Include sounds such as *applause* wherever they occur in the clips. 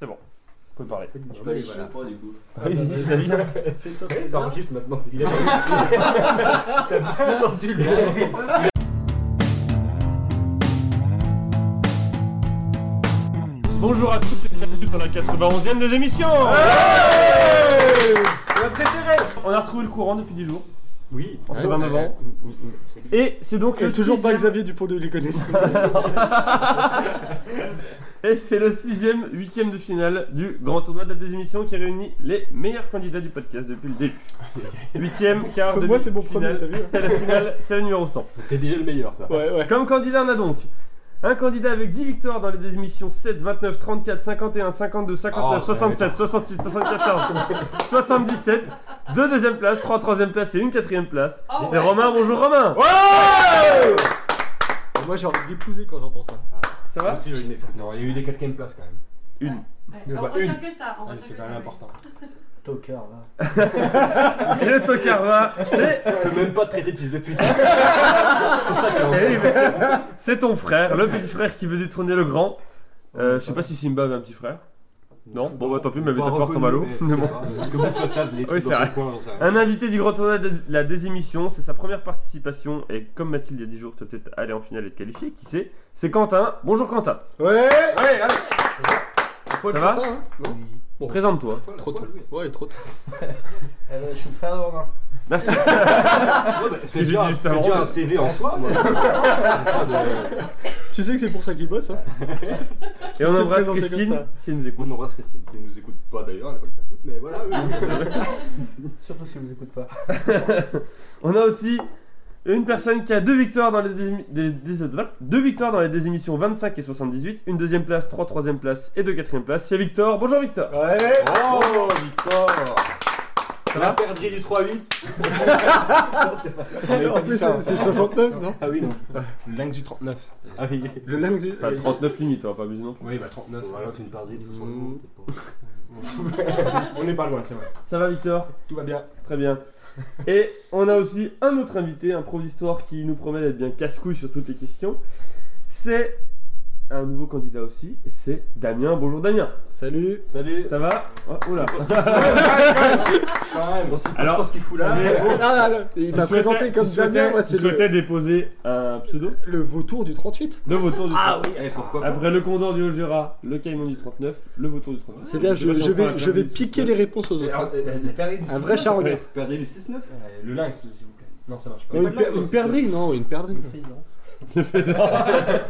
C'est bon. Vous pouvez parler. Je peux aller chier ou pas du coup Oui, vas-y, c'est bien. *laughs* Ça enregistre maintenant. Il a *laughs* T'as bien entendu le Bonjour à toutes et bienvenue dans la 91e des émissions On a retrouvé le courant depuis 10 jours. Oui. 29 ans. Et c'est donc Et le toujours pas Xavier Dupont de Ligonnès. *laughs* Et c'est le sixième, huitième de finale du grand tournoi de la désémission qui réunit les meilleurs candidats du podcast depuis le début. *laughs* Huitième, quart, Moi, c'est mon premier, t'as *laughs* vu la finale, c'est le numéro 100. T'es déjà le meilleur, toi. Ouais, ouais. Comme candidat, on a donc un candidat avec 10 victoires dans les désémissions 7, 29, 34, 51, 52, 59, Oh, 67, 68, 74, 77, deux deuxième places, trois troisième places et une quatrième place. Oh, c'est ouais. Romain, bonjour Romain Moi, j'ai envie de l'épouser quand j'entends ça. Ça va aussi. Non, Il y a eu des quatrièmes places quand même. Une. Ouais, on Bah, retient une. que ça. On Ouais, retient C'est que quand ça, même oui. important. *laughs* Tocard va. *laughs* Et le tocard va, c'est... Je peux même pas te traiter de fils de pute. *laughs* c'est ça qui est Eh oui, parce que c'est ton frère, le petit frère qui veut détrôner le grand. Euh, je sais pas si Simba avait un petit frère. Non? Bon bah tant pis, mais Pas métaphore tombe à l'eau. reconnu, mais Mais bon. que vous, ça, c'est des Oui, trucs c'est dans vrai. son coin, j'en sais rien. Un invité du grand tournoi de la désémission, c'est sa première participation et comme Mathilde il y a 10 jours, tu vas peut-être aller en finale et te qualifier, qui c'est C'est Quentin. Bonjour Quentin. Ouais Ouais, allez, Ça va? Quentin, hein? Non Bon. présente-toi. Trop tôt. Ouais, trop tôt. Ben, *laughs* je suis le frère de Romain. Merci. *laughs* Bah, C'est j'ai déjà c'est un CV en soi. moi. Pas de- Tu sais que c'est pour ça qu'il bosse, hein *laughs* Et on embrasse présenté Christine, ça. si elle nous écoute. On embrasse Christine. Si elle nous écoute pas d'ailleurs, elle a pas que ça écoute, mais voilà. oui. Surtout si vous écoutez pas. On a aussi une personne qui a deux victoires dans les, des- des- deux victoires dans les désémissions 25 et 78, une deuxième place, trois troisième place et deux quatrième place. C'est Victor. Bonjour Victor. Ouais Oh, Victor La perdrie du 3-8 *laughs* Non, c'était pas ça. En plus, c'est c'est 69, non Ah oui, non, c'est ça. Le lynx du 39. Ah oui. Le langue du. Enfin, 39 limites, on va pas abuser non plus. Oui, bah 39, voilà, c'est une perdrie de tout Mmh. *laughs* On n'est pas loin, c'est vrai. Ça va Victor? Tout va bien. Très bien. Et on a aussi un autre invité, un prof d'histoire qui nous promet d'être bien casse-couille sur toutes les questions. C'est un nouveau candidat aussi, et c'est Damien. Bonjour Damien. Salut Salut. Ça va Oh. Quand *laughs* même, sait pas Alors, ce qu'il fout là. Mais- Ah, là, Il m'a présenté comme Damien, moi tu souhaitais le, déposer un pseudo le vautour du 38. Le vautour du 39. Eh, pourquoi pas Après le condor du Haut-Jura, le caïman du 39, le vautour du 39. C'est-à-dire, je, je vais, je vais piquer les réponses aux autres. Perdrix Un vrai 6-9. charognard. Perdrie du 6-9 Euh, Le lynx, s'il vous plaît. Non, ça marche pas. Une, perdrix Non, une perdrix. Le faisan.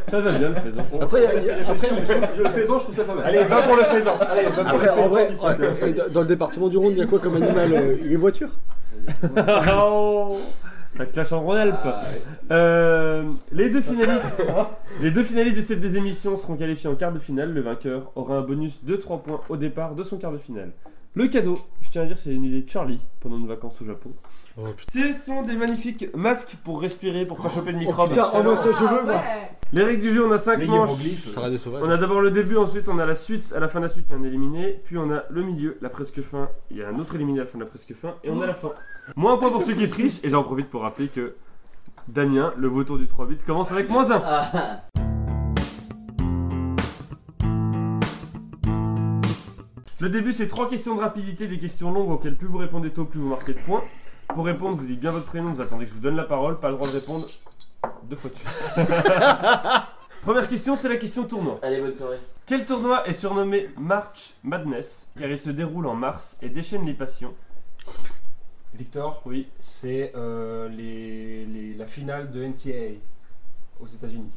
Ça va bien le faisan. Après, il y a- il y a- après, je le faisan, je trouve ça pas mal. Allez, va pour le faisan. allez, va pour après, le en faisan vrai, du 6-9. ouais, et dans dans le département du Rhône, il y a quoi comme animal euh, Les voitures *laughs* Oh, Ça clash en Rhône-Alpes. Ah, Euh, les deux finalistes, *laughs* les deux finalistes de cette des émissions seront qualifiés en quart de finale. Le vainqueur aura un bonus de 3 points au départ de son quart de finale. Le cadeau, je tiens à dire, c'est une idée de Charlie pendant nos vacances au Japon. Oh Ce sont des magnifiques masques pour respirer, pour pas choper le Oh microbe. putain, oh non, ça je veux Ah, moi ouais. Les règles du jeu, on a 5 Les manches. hiéroglyphes. Sarah des sauvages. On a d'abord le début, ensuite on a la suite, à la fin de la suite il y a un éliminé, puis on a le milieu, la presque fin, il y a un autre éliminé à la fin de la presque fin, et on a la fin. Moins un point pour ceux qui trichent, et j'en profite pour rappeler que Damien, le vautour du 3-8, commence avec moins 1. Le début c'est trois questions de rapidité, des questions longues auxquelles plus vous répondez tôt, plus vous marquez de points. Pour répondre, vous dites bien votre prénom, vous attendez que je vous donne la parole, pas le droit de répondre deux fois de suite. *laughs* Première question, c'est la question tournoi. Allez, bonne soirée. Quel tournoi est surnommé March Madness car il se déroule en mars et déchaîne les passions? Victor, Oui. c'est euh, les, les- la finale de NCAA aux États-Unis.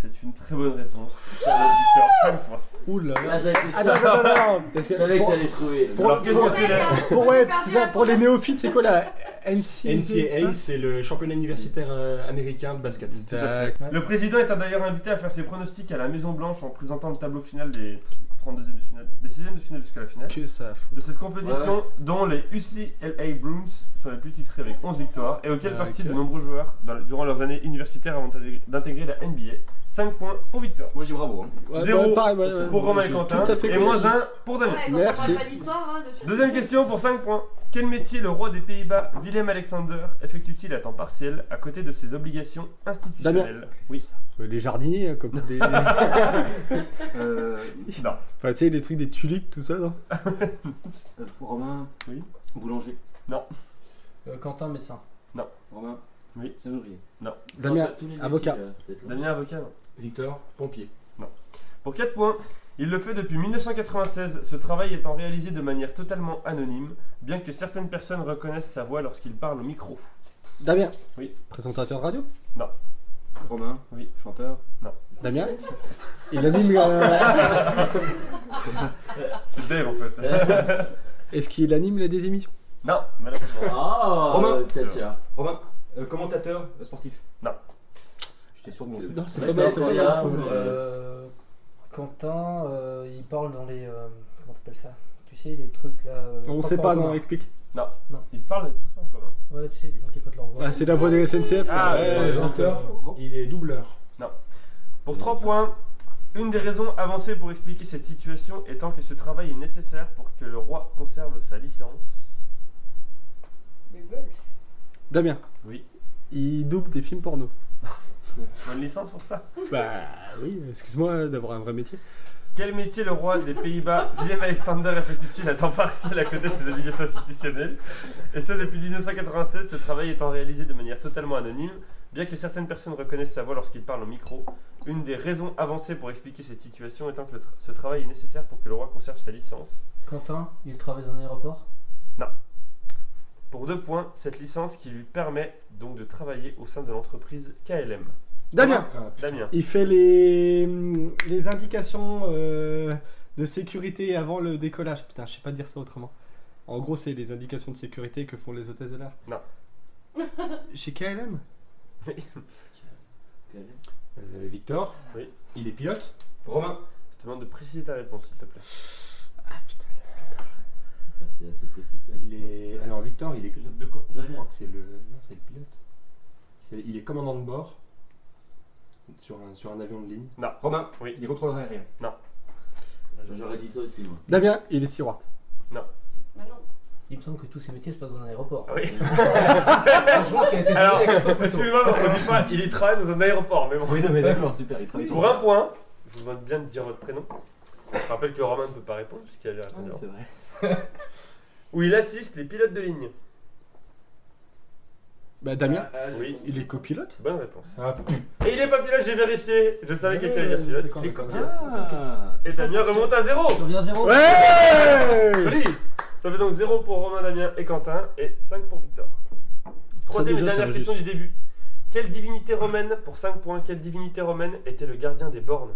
C'est une très bonne réponse. Ça va, Victor, 5 points. Ouh là Là, là. j'avais été Ah sûr. non, non, non, non, parce Je que- savais que pour- t'allais trouver. pour- Alors qu'est-ce que c'est là Pour, ouais, c'est ça, pour les néophytes, c'est quoi la NCAA NCAA, c'est le championnat universitaire euh, américain de basket. Tout à fait. Le président est d'ailleurs invité à faire ses pronostics à la Maison Blanche en présentant le tableau final des 32e de finale, des 6e de finale jusqu'à la finale. Que ça fout. De cette compétition, dont les UCLA Bruins sont les plus titrés avec 11 victoires et auxquels Ah, participent ok. de nombreux joueurs dans- durant leurs années universitaires avant d'intégrer- d'intégrer la NBA. 5 points pour Victor. Moi, dis bravo. hein. Ouais, Zéro ouais, pareil, ouais, ouais, pour Romain et j'ai Quentin Tout à fait et moins compris. 1 pour Damien. Merci. hein. Deuxième question pour 5 points. Quel métier le roi des Pays-Bas, Willem-Alexander, effectue-t-il à temps partiel à côté de ses obligations institutionnelles? Oui. Euh, Les jardiniers, hein, comme tous les. *laughs* Euh, Non. Enfin, tu sais, les trucs des tulipes, tout ça, non? Euh, Romain. Oui. Boulanger. Euh, Quentin, médecin. Romain. Oui. Serrurier. Damien, avocat. Damien avocat non. Victor. Pompier. Pour 4 points, il le fait depuis 1996, ce travail étant réalisé de manière totalement anonyme, bien que certaines personnes reconnaissent sa voix lorsqu'il parle au micro. Damien Oui. Présentateur de radio Romain. Oui. Chanteur. Damien Il anime. euh, *laughs* C'est Dave en fait. Est-ce qu'il anime les des émissions? Non, malheureusement. Ah Romain. Tiens, tiens. Romain. Euh, commentateur euh, sportif. Non. J'étais sûr de mon truc. Non, c'est pas c'est mal. Euh, Quentin, euh, il parle dans les. euh, comment t'appelles ça? Tu sais, les trucs là. euh, On sait pas, non, explique. Il parle des transports en commun. Ouais, tu sais, les gens qui prêtent leur voix. Ah, c'est la voix de SNCF. Ah, ouais, Ouais. ouais. Chanteur. Il est doubleur. Pour 3 points, une des raisons avancées pour expliquer cette situation étant que ce travail est nécessaire pour que le roi conserve sa licence. Le golf. Damien Oui. Il double des films porno. *laughs* Une licence pour ça Bah oui, excuse-moi d'avoir un vrai métier. Quel métier le roi des Pays-Bas, *laughs* Willem-Alexander, effectue-t-il à temps partiel à côté de ses obligations institutionnelles Et ce depuis 1996, ce travail étant réalisé de manière totalement anonyme, bien que certaines personnes reconnaissent sa voix lorsqu'il parle au micro. Une des raisons avancées pour expliquer cette situation étant que tra- ce travail est nécessaire pour que le roi conserve sa licence. Quentin, il travaille dans un aéroport? Pour deux points, cette licence qui lui permet donc de travailler au sein de l'entreprise KLM. Damien Ah, Damien. Il fait les, les indications euh, de sécurité avant le décollage. Putain, je sais pas dire ça autrement. En gros, c'est les indications de sécurité que font les hôtesses de l'air. Non. *laughs* Chez KLM Euh, Victor. Oui. Il est pilote. Romain. Je te demande de préciser ta réponse, s'il te plaît. Bah, c'est assez précis. Il est. Alors Victor, il est pilote de quoi? Je crois que c'est le. Non, c'est le pilote. C'est- Il est commandant de bord sur un, sur un avion de ligne. Non. Romain. Oui. Il est contrôleur aérien. J'aurais dit ça aussi, moi. Damien, il est steward. Bah non. Il me semble que tous ces métiers se passent dans un aéroport. Ah oui. *laughs* A été Alors, avec un excusez-moi, mais on dit pas, il y travaille dans un aéroport, mais bon. Oui, non, mais d'accord, super. Il travaille sur Pour un point, je vous demande bien de dire votre prénom. Je rappelle que Romain ne peut pas répondre puisqu'il a déjà Ah, répondu. c'est vrai. *laughs* Où il assiste les pilotes de ligne. Bah, Damien, Oui, il est copilote? bonne réponse. Ah, Et il est pas pilote, j'ai vérifié. Je savais quelqu'un allait dire pilote. Et d'accord. copilote. Ah. Et Damien remonte à zéro. Je reviens à zéro. Ouais Joli Ça fait donc 0 pour Romain, Damien et Quentin et 5 pour Victor. Troisième déjà, et dernière question du début. Quelle divinité romaine, pour 5 points, quelle divinité romaine était le gardien des bornes?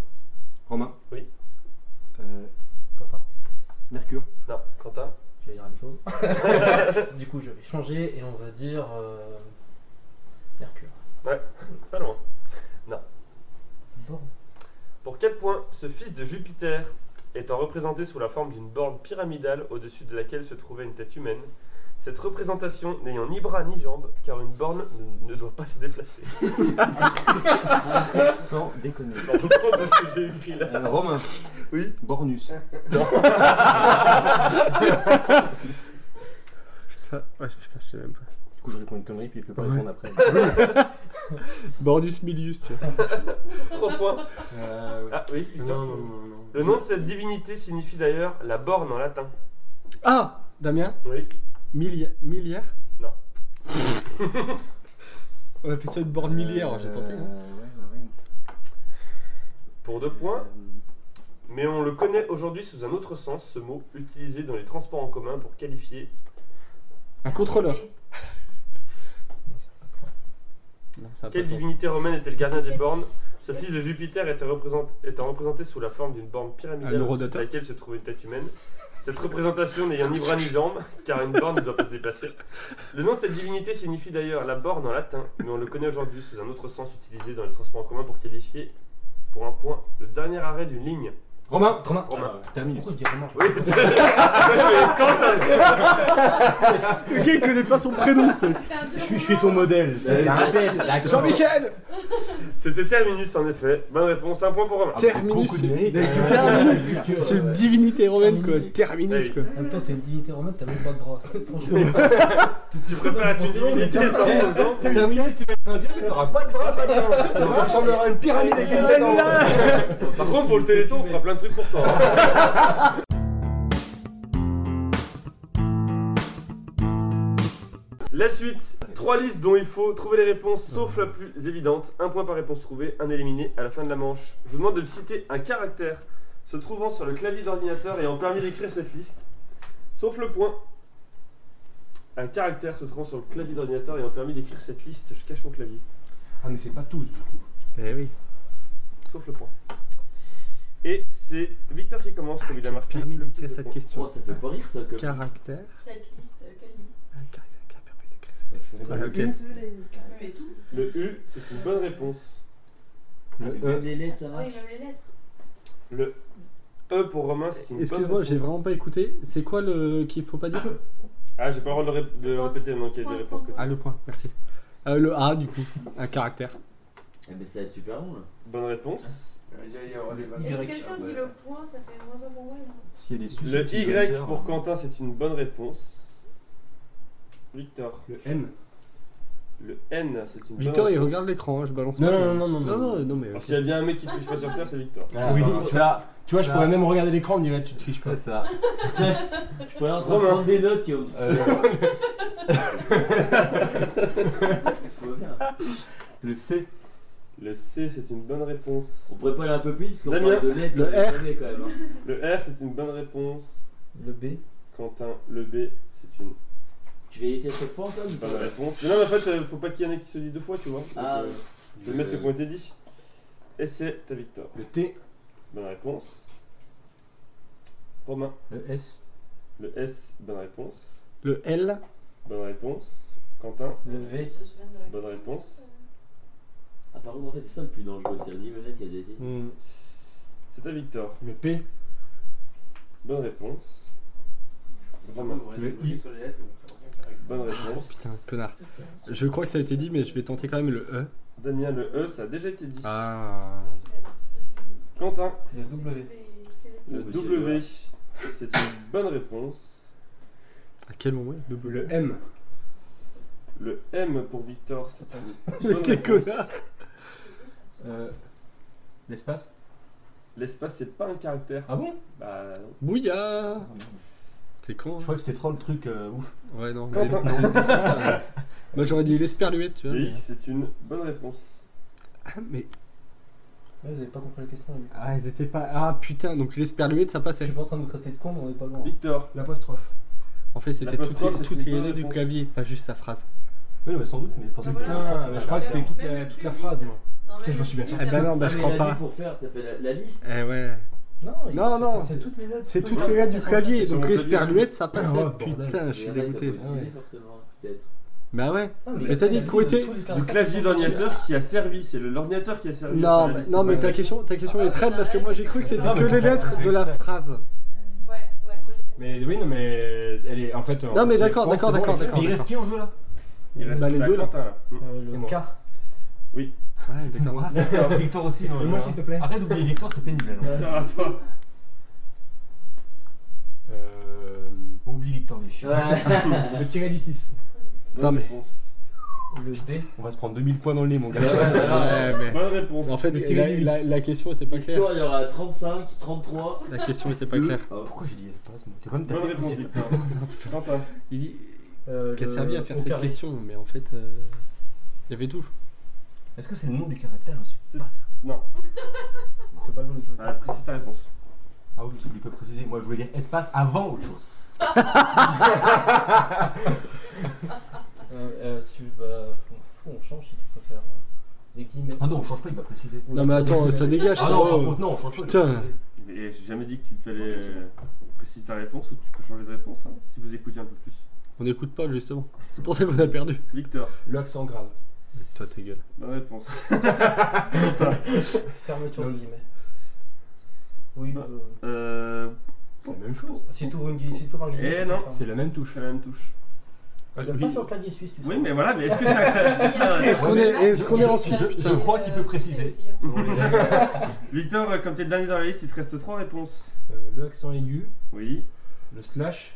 Romain. Oui. Euh, Mercure. Non, Quentin je vais dire la même chose. *laughs* du coup, je vais changer et on va dire. euh, Mercure. Pas loin. Bon. Pour 4 points, ce fils de Jupiter étant représenté sous la forme d'une borne pyramidale au-dessus de laquelle se trouvait une tête humaine. Cette représentation n'ayant ni bras ni jambes, car une borne ne, ne doit pas se déplacer. *laughs* Sans déconner. Je reprends de ce que j'ai écrit là. Euh, Romain. Oui. Bornus. *laughs* Putain, ouais, putain, je sais même pas. Du coup, je réponds une connerie, puis il peut pas Ouais. répondre après. *laughs* Bordus Milius, tu vois. 3 points. Euh, ouais. Ah oui, Victor. non, non, non, non. Le nom de cette divinité signifie d'ailleurs la borne en latin. Ah Damien, Oui. Milli- millière? Non. *laughs* On appelle ça une borne millière, j'ai tenté. Euh, hein. ouais, ouais. Pour 2 points, mais on le connaît aujourd'hui sous un autre sens, ce mot utilisé dans les transports en commun pour qualifier. Un contrôleur. *laughs* Non, ça a pas Quelle de sens. divinité romaine était le gardien des bornes? Ce fils de Jupiter était représent- étant représenté sous la forme d'une borne Un pyramidale au-dessus de neurodateur. laquelle se trouvait une tête humaine. Cette représentation n'ayant ni bras ni jambes, car une borne ne doit pas se déplacer. Le nom de cette divinité signifie d'ailleurs la borne en latin, mais on le connaît aujourd'hui sous un autre sens utilisé dans les transports en commun pour qualifier, pour un point, le dernier arrêt d'une ligne. Romain. Romain. Romain. Ah, Terminus. Pourquoi il dit Romain Oui. *laughs* Le gars il connaît pas son prénom, tu sais. Je suis, je pour suis ton modèle. C'est un. D'accord. Jean-Michel *laughs* C'était Terminus en effet. Bonne réponse, un point pour Romain. Ah, Terminus. beaucoup de mérite. Terminus. C'est une divinité romaine quoi. Terminus. Terminus quoi. En même temps, t'es une divinité romaine, t'as même pas de bras. Franchement. Tu préfères être une divinité sans Eh, dedans Terminus, tu vas être un dieu, mais t'auras pas de bras, pas de main. Tu ressembleras à une pyramide avec une tête. Par contre, pour le téléthon, on fera plein de trucs pour toi. *laughs* La suite, trois listes dont il faut trouver les réponses sauf la plus évidente. Un point par réponse trouvée, un éliminé à la fin de la manche. Je vous demande de me citer un caractère se trouvant sur le clavier d'ordinateur ayant permis d'écrire cette liste, sauf le point. Un caractère se trouvant sur le clavier d'ordinateur ayant permis d'écrire cette liste. Je cache mon clavier, Ah, mais c'est pas tous, du coup. Eh oui. sauf le point. Et c'est Victor qui commence comme il a marqué. Permis le d'écrire plus de cette points. question. Oh, ça fait pas rire ça comme. Caractère. Cette liste, euh, quelle liste Un caractère qui a permis d'écrire le U. Le c'est une bonne réponse. Le E. Les lettres, ça Oui, marche. même les lettres. Le E pour Romain, c'est une bonne Excuse-moi, j'ai réponse. vraiment pas écouté. C'est quoi le qu'il faut pas dire? *coughs* Ah, j'ai pas le droit de le, ré- de le répéter maintenant qu'il y a des réponses côté. Ah, le point, merci. Euh, le A, du coup, un caractère. Eh ben, ça va être super long là. Bonne réponse. Et si quelqu'un dit le point, ça fait moins un Le Y pour Quentin, c'est une bonne réponse. Victor. Le N. Le N, c'est une bonne Victor, il réponse. regarde l'écran, hein, je balance Non, pas. non, non, non, non, non. non, non, mais. Alors, s'il y a bien un mec qui triche pas sur Terre, c'est Victor. Ah, oui, ça. Tu vois, je Ça. pourrais même regarder l'écran, on me dirait tu triches pas. C'est ça. *laughs* Je pourrais en train de prendre des notes qui ont. Euh, *laughs* *laughs* le C. Le C, c'est une bonne réponse. On pourrait pas aller un peu plus parce qu'on Damien. parle de lettres Le euh, R. quand même. hein. Le R, c'est une bonne réponse. Le B. Quentin, le B, c'est une Tu vérifies à chaque fois encore ou bonne pas réponse. Mais non, mais en fait, euh, faut pas qu'il y en ait qui se dit deux fois, tu vois. Donc, Ah, euh, je vais mettre ce ont été dit. Et c'est ta Victor. Le T. Bonne réponse. Romain. Le S. Le S, bonne réponse. Le L, Bonne réponse. Quentin, Le V. bonne réponse. Ah, par contre, en fait, c'est ça le plus dangereux, c'est la limonette qui a déjà été. hmm, C'est à Victor. Le P. Bonne réponse. Romain, Le I. bonne réponse. putain, connard. Je crois que ça a été dit, mais je vais tenter quand même le E. Damien, le E, ça a déjà été dit. Ah. Quentin, Le W. le Oh, W, c'est une bonne réponse. À quel moment le Le M. Le M pour Victor, c'est une Mais bonne quel réponse. connard Euh, L'espace. L'espace, c'est pas un caractère. Ah bon? Bah, non. Bouya T'es con Je hein crois que c'était trop le truc euh, ouf. Ouais, non. Quentin. Moi j'aurais dit l'esperluette, tu vois. Mais- X, c'est une bonne réponse. Ah, mais. Ouais, vous avez pas compris la question. les mecs. Ah, ils étaient pas. Ah putain, donc l'esperluette ça Je passait. suis pas en train de vous traiter de con, mais on est pas loin. Victor, L'apostrophe. En fait, c'était L'apostrophe, tout, c'est tout une les bonne lettres du réponse. clavier, pas juste sa phrase. Oui, mais sans doute, mais je pensais Ah, que. voilà, Putain, mais je crois que pas c'était toute la, toute la phrase, moi. Non, Putain, mais je me suis bien sorti. Eh ben non, bah Ah, je mais crois pas. pour faire, t'as fait la, la liste. Eh ouais. Non, Non, c'est- non. c'est- C'est toutes les lettres. C'est toutes les du clavier, donc l'esperluette ça. Ouais, bordel. Putain, je suis dégoûté. forcément, peut-être. Bah ouais. Non, Mais t'as dit de était- du clavier d'ordinateur qui a servi. C'est le- l'ordinateur qui a servi. Non, mais, liste. non, mais ta question, ta question est traite parce que moi j'ai cru que c'était que les lettres de la phrase. Ouais, ouais, moi j'ai. Mais oui, non, mais elle est en fait. Non, mais d'accord, d'accord, d'accord, d'accord, Il reste qui en jeu là? Il reste Bah, les deux, là. Euh, le. K. Ouais, d'accord. Moi Victor aussi. Et moi, s'il te plaît. Arrête d'oublier Victor, c'est pénible. alors. Attends, attends. Euh. Oublie Victor, il est chiant. Le tiré du 6. Bonne Non, mais-. Le D. On va se prendre 2000 points dans le nez, mon gars. Ouais, mais- Bonne réponse. En fait, Le tiré la, du huit. la- la question était pas claire. L'histoire, il y aura 35, 33. La question était pas deux. claire. Ah, Pourquoi j'ai dit espace moi? T'es pas me taper Bonne réponse, Victor. *laughs* Quentin. Il dit Euh, qu'elle le- servi à faire au cette carré. question, mais en fait, euh, il y avait tout. Est-ce que c'est le nom du caractère? J'en suis pas certain. Non. C'est pas le nom du caractère. Ah, précise ta réponse. Ah oui, il peut préciser. Moi, je voulais dire espace avant autre chose. *laughs* *laughs* Euh, euh, si, bah, faut- on change si tu préfères. euh, Les guillemets. Ah non, on change pas, il va préciser. Non, mais attends, ça dégage. Ah ça. non, par contre, non, on change pas. il va Putain. préciser. Et j'ai jamais dit qu'il fallait euh, préciser ta réponse ou tu peux changer de réponse hein, si vous écoutez un peu plus. On n'écoute pas, justement. C'est pour ça qu'on a perdu. Victor, Le accent grave. Toi, ta gueule. bonne réponse. *laughs* Fermeture de guillemets. Oui, Bah. je- Euh. C'est la même chose. si tu ouvres une gui- si tu ouvres un guillemet. Eh non. C'est la même touche. C'est la même touche. Il a pas sur le clavier suisse, tu sais. Oui, mais voilà, mais est-ce que ça. *laughs* Est-ce qu'on est, est-ce qu'on est en Suisse Je, crois qu'il peut préciser. *laughs* Victor, euh, comme t'es le dernier dans la liste, il te reste trois réponses. Euh, le accent aigu, Oui, le slash.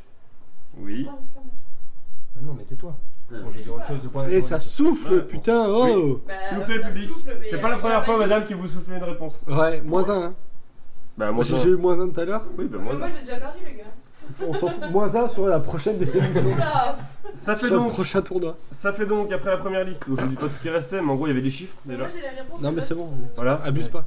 oui. Ah non, mais tais-toi. Bon, je vais dire autre chose de point Et ça souffle, Ouais, putain, oh S'il vous plaît, public. C'est pas la première fois, madame, que vous soufflez une réponse. Ouais, moins un. Hein. Bah, moi, j'ai j'ai eu moins un tout à l'heure. Oui, bah, Moi, moi. j'ai déjà perdu, les gars. On s'en fout. Moins un sur la prochaine des émissions. Oula Ça fait Sur le donc. prochain tournoi. Ça fait donc, après la première liste, où je dis pas tout ce qui restait, mais en gros, il y avait des chiffres déjà. Moi, j'ai la réponse. Non mais c'est bon. Voilà. Abuse pas.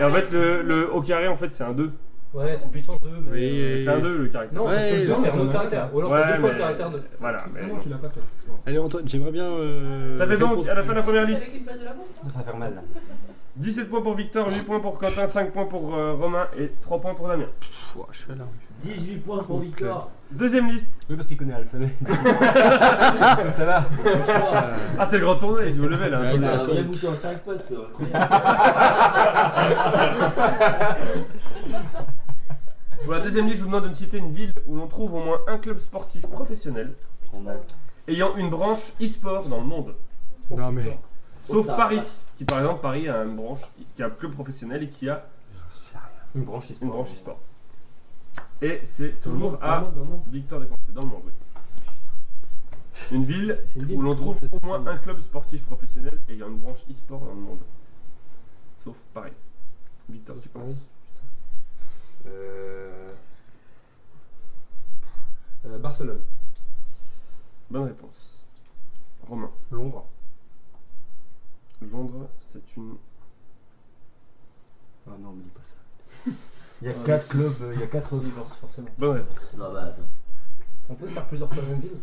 Et en fait, le, le au carré, en fait, c'est un 2. Ouais, c'est puissance 2, mais. Oui. euh, C'est un 2 le caractère. Non, parce que Ouais, le 2 non, c'est un autre caractère. Ou alors Ouais, deux fois mais- le caractère 2. Voilà, mais. Non, tu l'as pas toi. Bon. Allez Antoine, j'aimerais bien. euh, Ça fait donc, à la fin de la première liste. Ça va faire mal là. 17 points pour Victor, 8 points pour Quentin, 5 points pour euh, Romain et 3 points pour Damien. Ouah, je suis là. 18 points pour Victor. Deuxième liste. Oui, parce qu'il connaît l'alphabet. *laughs* ça va. Ah, c'est le grand tournoi, il est au level. Hein, Ouais, il a- un attends. vrai bouton en 5 potes, toi. *laughs* *laughs* Pour la deuxième liste, je vous demande de me citer une ville où l'on trouve au moins un club sportif professionnel ayant une branche e-sport dans le monde. Non mais. Sauf Ça, Paris, qui par exemple, Paris a une branche, qui a un club professionnel et qui a Une branche e-sport. Et c'est toujours à Dans le monde. Victor Desponts, c'est dans le monde, oui. Une ville C'est une ville où l'on trouve au moins un club sportif professionnel ayant une branche e-sport dans le monde. Sauf Paris. Victor, tu penses Barcelone. Bonne réponse. Romain. Londres. Londres, c'est une. Ah non, me dis pas ça. Il y a 4 clubs, euh, il y a 4 Divorce, forcément. Bonne réponse. Non, bah attends. On peut faire plusieurs fois la même ville.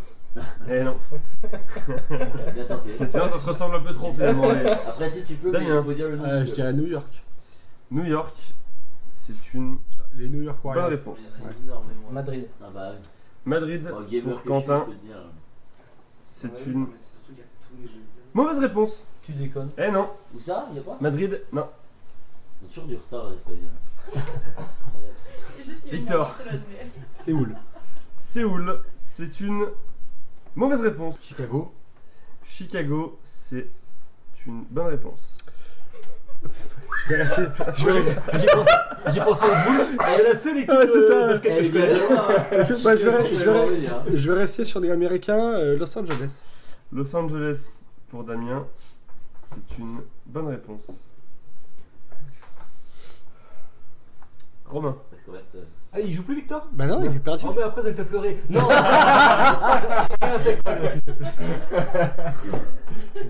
Eh non. *laughs* Bien tenté. Sinon, ça se ressemble un peu trop finalement. les- Après, si tu peux, mais Damien. il faut dire le nom. Euh, je club. dirais New York. New York, c'est une Les New York bonne Warriors. réponse. Madrid. Oh, Ah bah oui. Madrid, gamer pour que je suis, Quentin, je peux te dire. c'est une mauvaise réponse. Tu déconnes. Eh non. Où ça? Y'a pas? Madrid, non. On a toujours du retard, l'espagnol. Incroyable, ça. C'est juste qu'il y a une Victor. Barcelone, mais- *laughs* Séoul. Séoul, c'est une mauvaise réponse. Chicago. Chicago, c'est une bonne réponse. *laughs* Je vais rester. Je vais. J'ai pensé aux Bulls, c'est la seule équipe Ouais, c'est ça. de basket Eh, que il connais. *laughs* bah, vais- vais. Je vais rester sur des Américains, euh, Los Angeles. Los Angeles pour Damien, c'est une bonne réponse. Romain. Parce qu'on reste. euh, Ah, il joue plus Victor? Bah non, il est perdu. Oh, mais après, ça me fait pleurer. Non *laughs*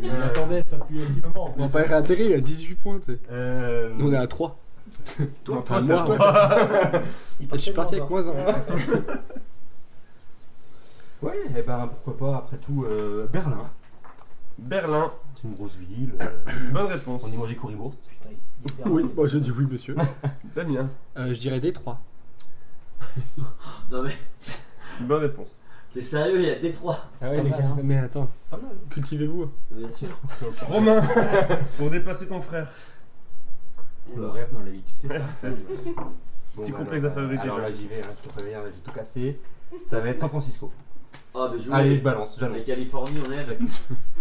Il attendait ça depuis un petit moment. en On va plus. pas réintégré, il a 18 points, tu sais. Euh, Nous on est à 3. Toi, Non, toi, toi, moi. Je *laughs* suis parti avec moins 1. *laughs* Ouais, et ben pourquoi pas, après tout, euh, Berlin. Berlin, C'est une grosse ville. euh, *coughs* bonne réponse. on y mangeait currywurst. Putain, il est Oui, moi je dis oui, monsieur. Damien, Euh, je dirais Détroit. *laughs* Non, mais c'est une bonne réponse. t'es sérieux, il y a Détroit. Ah ouais, les gars. Mais attends, Pas mal. cultivez-vous. Bien sûr. Romain, *laughs* pour dépasser ton frère. C'est mon rêve dans la vie, tu sais ça. *laughs* Petit bah, complexe d'infériorité, Alors là, j'y vais, hein, je te préviens, j'ai tout cassé. Ça va être San Francisco. Ah, mais je Allez, je balance, La jamais. Californie, on est.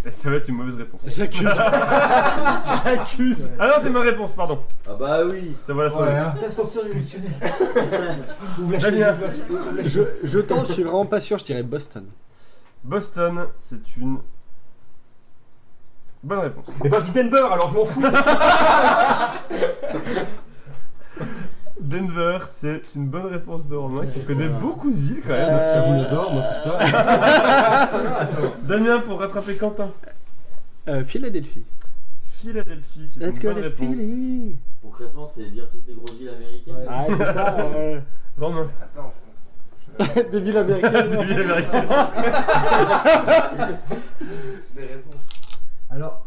Et *laughs* ça va être une mauvaise réponse. J'accuse. *laughs* J'accuse. Ah non, c'est ma réponse, pardon. Ah, bah oui. Te voilà sur Ouais, hein. L'ascenseur émotionnel. *laughs* Ouvre la Damien. la- la Je, je tente, je suis vraiment pas sûr, je dirais Boston. Boston, c'est une bonne réponse. Eh ben, je dis Denver, alors je m'en fous. Denver, c'est une bonne réponse de Romain qui connaît beaucoup de villes quand même. Euh, Dinosaure, moi, tout ça. *laughs* Damien pour rattraper Quentin. Euh, Philadelphie. Philadelphie, c'est Let's une go bonne les réponse. Concrètement, c'est dire toutes les grosses villes américaines. Ah, c'est ça. *laughs* Romain, *laughs* Des villes américaines. des villes américaines. Alors,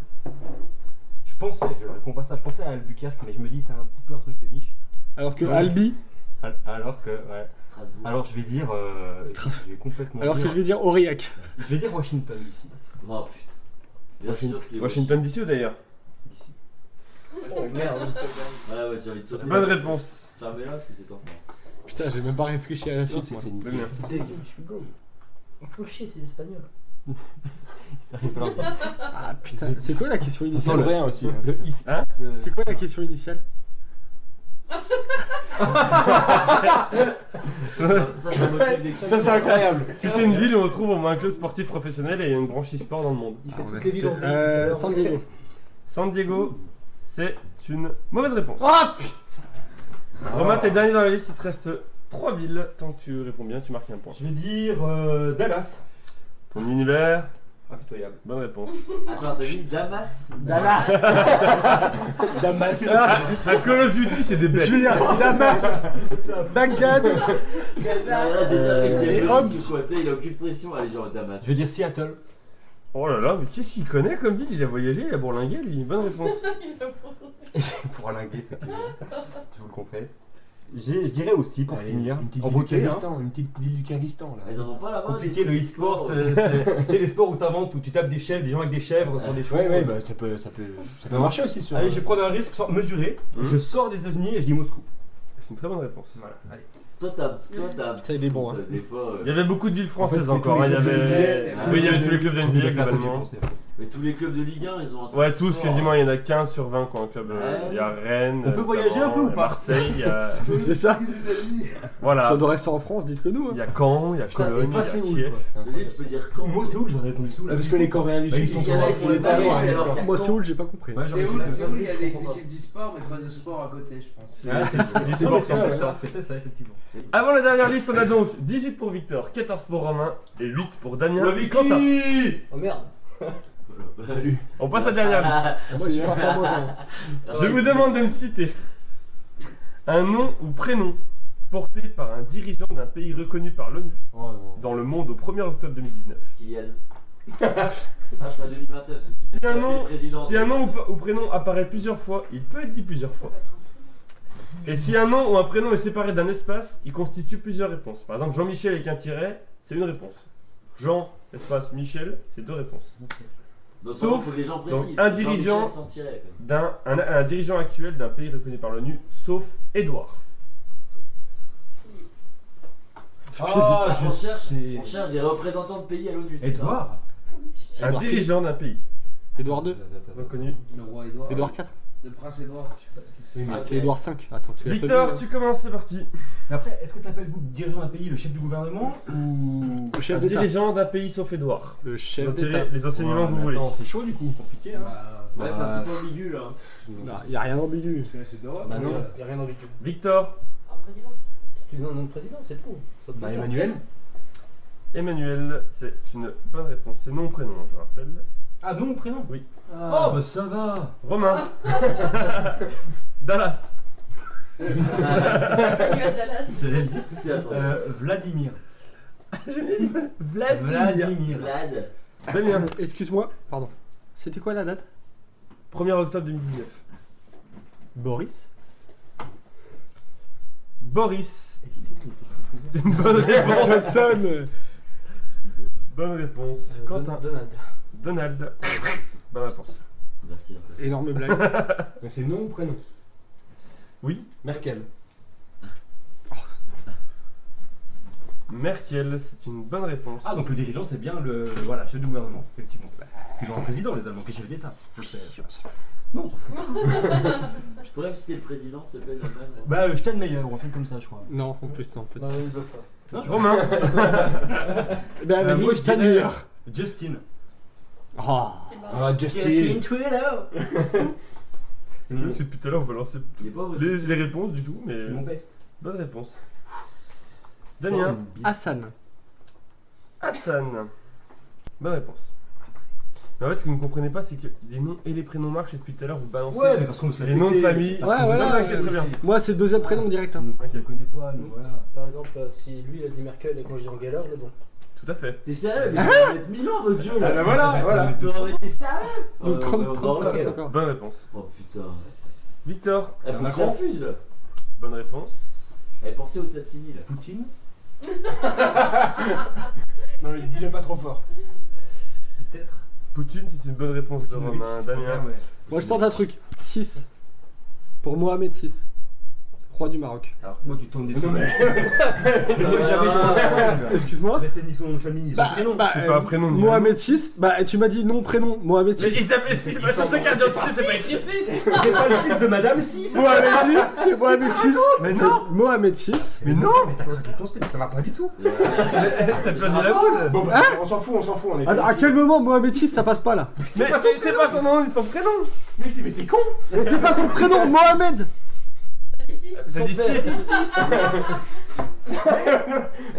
je pensais, je réponds pas ça, je pensais à Albuquerque, mais je me dis c'est un petit peu un truc de niche. Alors que Ouais. Albi. Al- Alors que, ouais. Strasbourg. Alors je vais dire. Euh, Strasbourg. je vais complètement. Alors que je vais dire Aurillac. Je vais dire Washington d'ici. Oh putain. Bien Washington, sûr Washington DC d'ailleurs. D'ici. Oh merde. Ouais, ouais, j'ai envie de sauter. Bonne réponse. Fermez-la parce que c'est temps. Putain, j'ai même pas réfléchi à la suite. C'est. Damien. C'est dégueu, je suis go. Faut chier, c'est espagnol. *laughs* Ça arrive pas. Ah putain, c'est quoi la question initiale aussi. hein. Le Hein C'est quoi la question initiale Ça, c'est incroyable. C'était une ville où on trouve au moins un club sportif professionnel et il y a une branche e-sport dans le monde. Il fait Ah, toutes les villes en Euh. San Diego. San Diego, c'est une mauvaise réponse. Ah putain Romain, t'es dernier dans la liste, il te reste 3 villes. Tant que tu réponds bien, tu marques un point. Je vais dire euh, Dallas. Ton univers, Impitoyable. bonne réponse. Attends, t'as dit Damas Dallas Damas. *laughs* Un Call of Duty, c'est des bêtes. Je veux dire, Damas Bagdad *laughs* là, j'ai Euh, quoi, tu sais, il a aucune pression. Allez, genre Damas. Je vais dire Seattle. Oh là là, mais qu'est-ce qu'il connaît comme ville Il a voyagé, il a bourlingué, lui. Bonne réponse. *laughs* pour linguer. Je vous le confesse. Je dirais aussi, pour Allez, finir, une petite en ville du beauté, hein, Kyrgyzstan, une petite ville du Kyrgyzstan là. Ils en ont pas là-bas compliqué le e-sport, euh, c'est *laughs* c'est les sports où t'inventes, où tu tapes des chèvres, des gens avec des chèvres sur des chevaux. Ouais, ouais, bah ça peut, ça peut, ça peut Non. marcher aussi sur. Allez, je vais prendre un risque sans mesurer. Mhm. Je sors des États-Unis et je dis Moscou. C'est une très bonne réponse. Voilà, allez. Toi, t'as. Toi, t'as. Ça, il est bon, hein. Des fois. euh, Il y avait beaucoup de villes françaises En fait, c'est encore. tous hein, les Il y clubs de avait, oui, il y avait tous les clubs de NBA C'est ça, ça que j'ai globalement. pensé. Mais tous les clubs de Ligue 1, ils ont un truc Ouais, de tous sport. quasiment. Il y en a 15 sur 20 qui ont un club. euh, Ouais. Il y a Rennes. On peut voyager un peu ou il pas? Marseille, il y a. *laughs* C'est ça Voilà. Si on doit rester en France, dites que nous. Il Hein. y a Caen, il y a Putain, Cologne, et pas il y a Séoul, Kiev. quoi? Dire, tu peux dire quand Moi, c'est où que j'aurais répondu sous là? Ah, parce que les Coréens du Bah, ils Sud, sont pas sont qu'à- Moi, Séoul, j'ai pas compris. Ouais, que- Séoul, il y a des pas. équipes d'e-sport, mais pas de sport à côté, je pense. C'est- Ah, c'est- c'est- c'est du c'est sport, ça, c'est ouais, ça. C'était ça, effectivement. Avant la dernière liste, on a donc 18 pour Victor, 14 pour Romain et 8 pour Damien. La et Quentin. Oh merde. *laughs* Salut. On passe à la dernière liste. Moi, je suis pas famoso. Je vous demande de me citer un nom ou prénom porté par un dirigeant d'un pays reconnu par l'ONU Oh non. dans le monde au 1er octobre 2019. Kylian. Ah, je pas 2029. Si un nom, président. si un nom ou, pa- ou prénom apparaît plusieurs fois, il peut être dit plusieurs fois. Et si un nom ou un prénom est séparé d'un espace, il constitue plusieurs réponses. Par exemple, Jean-Michel avec un tiret, c'est une réponse. Jean, espace Michel, c'est deux réponses. Donc, Sauf- que les gens donc, précisent. un dirigeant- D'un un, un dirigeant actuel d'un pays reconnu par l'ONU, sauf Édouard. Ah, je on, cherche, sais. on cherche des représentants de pays à l'ONU, c'est ça Edouard Un dirigeant d'un pays Édouard II reconnu. Le roi Édouard. Édouard IV Le prince Édouard. Oui, mais- Ah, c'est Édouard V. Attends, tu l'as Victor, hein. tu commences, c'est parti. Mais après, est-ce que t'appelles le dirigeant d'un pays le chef du gouvernement ou. Le chef d'État. dirigeant d'un pays sauf Édouard. Le chef d'État. les enseignements Ouais, que vous voulez. C'est chaud du coup, compliqué hein. Bah, Ouais, c'est un petit peu ambigu là. Il y a rien d'ambigu. tu Bah non. Il y a rien d'ambigu. Victor, Un président. Tu donnes un nom de président, c'est tout. Bah. Emmanuel Emmanuel, c'est une bonne réponse. C'est nom ou prénom, je rappelle. Ah non, prénom? Oui. Oh bah ça va Romain. *laughs* Dallas. *laughs* Dallas. C'est. Euh, Vladimir. Vladimir. Vladimir. Vlad. Damien. Excuse-moi, pardon. C'était quoi la date? 1er octobre 2019. Boris Boris. C'est une bonne réponse. Johnson Bonne réponse. Euh, Quentin. Don- Donald. Donald. Bonne réponse. Merci. Énorme blague. *laughs* Donc c'est nom ou prénom? Oui. Merkel. Merkel, c'est une bonne réponse. Ah donc le dirigeant c'est bien le voilà, chef du gouvernement, effectivement. Ils ont un président les Allemands qui est chef d'État? Donc, euh, Non, on s'en fout. *laughs* Je pourrais me citer le président, s'il te plaît, Norman Bah euh, Steinmeier ou un truc comme ça je crois. Non, en plus, non, peut-être. Non, il veut pas. Non, je- Romain. *laughs* Ben, Euh, vas-y, moi, je je t'admire. dirais- Justin. Oh. Ah, Justin Twitter *laughs* C'est suis depuis tout à l'heure, pas aussi. les, les réponses du tout, mais c'est mon best. bonne réponse. Damien. Hassan. Hassan. Bonne réponse. Mais en fait, ce que vous ne comprenez pas, c'est que les noms et les prénoms marchent et depuis tout à l'heure, vous balancez Ouais, mais parce qu'on se les noms de famille. Parce Ouais, voilà, pété. très bien. Moi, c'est le deuxième prénom direct. hein. On ne le connaît pas, nous voilà. Par exemple, si lui il a dit Merkel et que moi j'ai dit Angela, raison. Tout à fait. T'es sérieux Mais *laughs* ça va mettre 1000 ans votre jeu là Ah bah voilà, voilà. t'es sérieux Donc Euh, 30, on est 35 encore là. encore. Bonne réponse. Oh putain. Victor. Eh, faut que ça fuse là Bonne réponse. Eh, pensez au Tsatsini là. Poutine *laughs* Non, mais dis-le pas trop fort. Peut-être. Poutine, c'est une bonne réponse de Romain. Damien. Moi, je tente un truc. 6. Pour Mohamed 6. Roi du Maroc. Alors, moi, tu tournes des trucs. Non, mais. *laughs* Mais je *laughs* Excuse-moi Mais c'est ni son nom de famille, ni son Bah, prénom. bah, C'est euh, pas un prénom, ni Mohamed VI. Bah, tu m'as dit nom, prénom. Mohamed Mais VI. il s'appelle 6, sur carte branle, d'identité, c'est pas écrit 6 C'est pas le fils de Madame 6 *laughs* Mohamed VI. C'est Mohamed VI. Mais C'est non Mohamed VI. Mais non Mais t'as craqué ton mais ça va pas du tout T'as perdu la boule Bon, bah, on s'en fout, on s'en fout. On est Attends, à quel moment Mohamed VI ça passe pas là Mais mais c'est pas son nom, c'est son prénom Mais t'es- mais t'es con Mais c'est pas son prénom, Mohamed Ça dit 6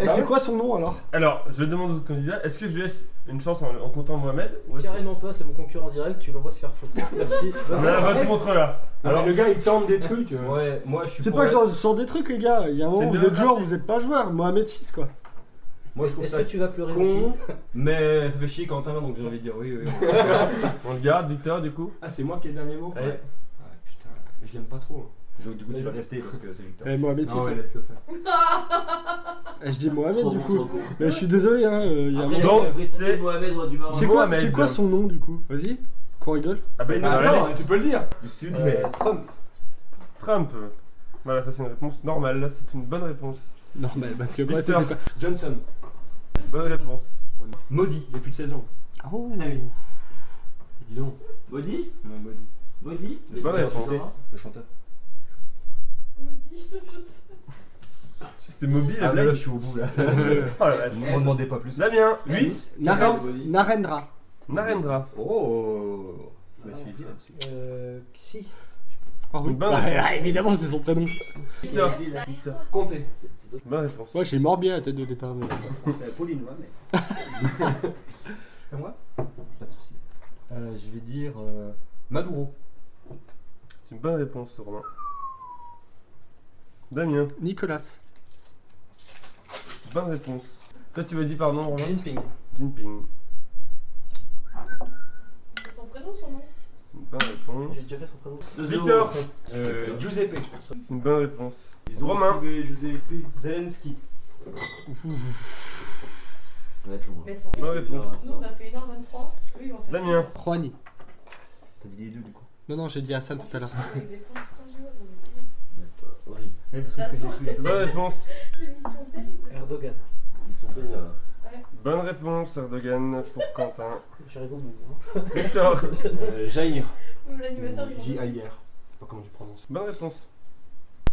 Et c'est quoi son nom alors? Alors, je demande aux autres candidats, est-ce que je lui laisse une chance en, en comptant Mohamed ou est-ce que- Carrément pas, c'est mon concurrent direct, tu l'envoies se faire foutre. Merci. On a votre montre là Alors, le gars, il tente des trucs. euh. Ouais, moi je suis C'est pour pas que je sors des trucs, les gars. Il y a un moment, vous êtes démocratie. joueur, vous êtes pas joueur. Mohamed VI, quoi. Moi je trouve Est-ce ça que tu vas pleurer con, aussi? mais ça fait chier Quentin donc j'ai envie de dire oui, oui. oui. *laughs* On le garde, Victor, du coup Ah, c'est moi qui ai le dernier mot? Ouais, putain, mais je l'aime pas trop. Donc du coup tu vas rester parce que c'est Victor. Eh, Mohamed VI. Non, ouais, hein. laisse-le faire. Eh, je dis Mohamed Trop du bon, coup. Mais je suis désolé, hein. euh, il y a un Après, moment- après, c'est- c'est Mohamed, roi du Maroc. C'est quoi, Mohamed. c'est quoi son nom du coup? Vas-y, qu'on rigole. Ah bah, Mais il est dans la liste. tu peux le dire. Du sud, Euh, mais. Trump. Trump. Voilà, ça c'est une réponse normale, c'est une bonne réponse. Non, mais parce que moi, Victor. c'était pas. Johnson. Bonne réponse. Maudit, il n'y a plus de saison. Oh Ah oui. Dis donc. Maudit? Non, maudit. Maudit? Bonne réponse. Le chanteur. C'était mobile, Ah la là blague. je suis au bout là. *laughs* Oh la vache. Ne m'en demandez pas plus. Damien, 8. Naren- Maudit. Narendra. Narendra. Oh Je me suis dit là-dessus. Euh. Oh, oui. Une bonne Bah, réponse. évidemment, c'est son prénom. Victor. Victor. Comptez. Bonne réponse. Moi, j'ai mort bien à la tête de l'État. mais- C'est Pauline, *laughs* moi, mais. C'est à moi Pas de soucis. Euh, je vais dire euh, Maduro. C'est une bonne réponse, Romain. Damien. Nicolas. Bonne réponse. Ça, tu m'as dit pardon, Romain Jinping. Jinping. Son prénom, son nom? C'est une bonne réponse. J'ai déjà fait son prénom. Victor. Euh, Giuseppe. C'est une bonne réponse. Ils ont Romain. Giuseppe. Zelensky. Ça va être long. hein. Mais son Bonne réponse. Nous, on a fait 1h23. Oui, on fait. Damien. Juani. T'as dit les deux du coup. Non, non, j'ai dit Hassan tout à l'heure. C'est des conditions géo, on est D'accord, Horrible. parce qu'on connaît tous les deux. Bonne réponse. Erdogan. Ils sont déjà là. Bonne réponse, Erdogan pour Quentin. J'arrive au bout. hein. Victor. Euh, Jair. Ou l'animateur, il J-A-I-R. va- Je sais pas comment tu prononces. Bonne réponse.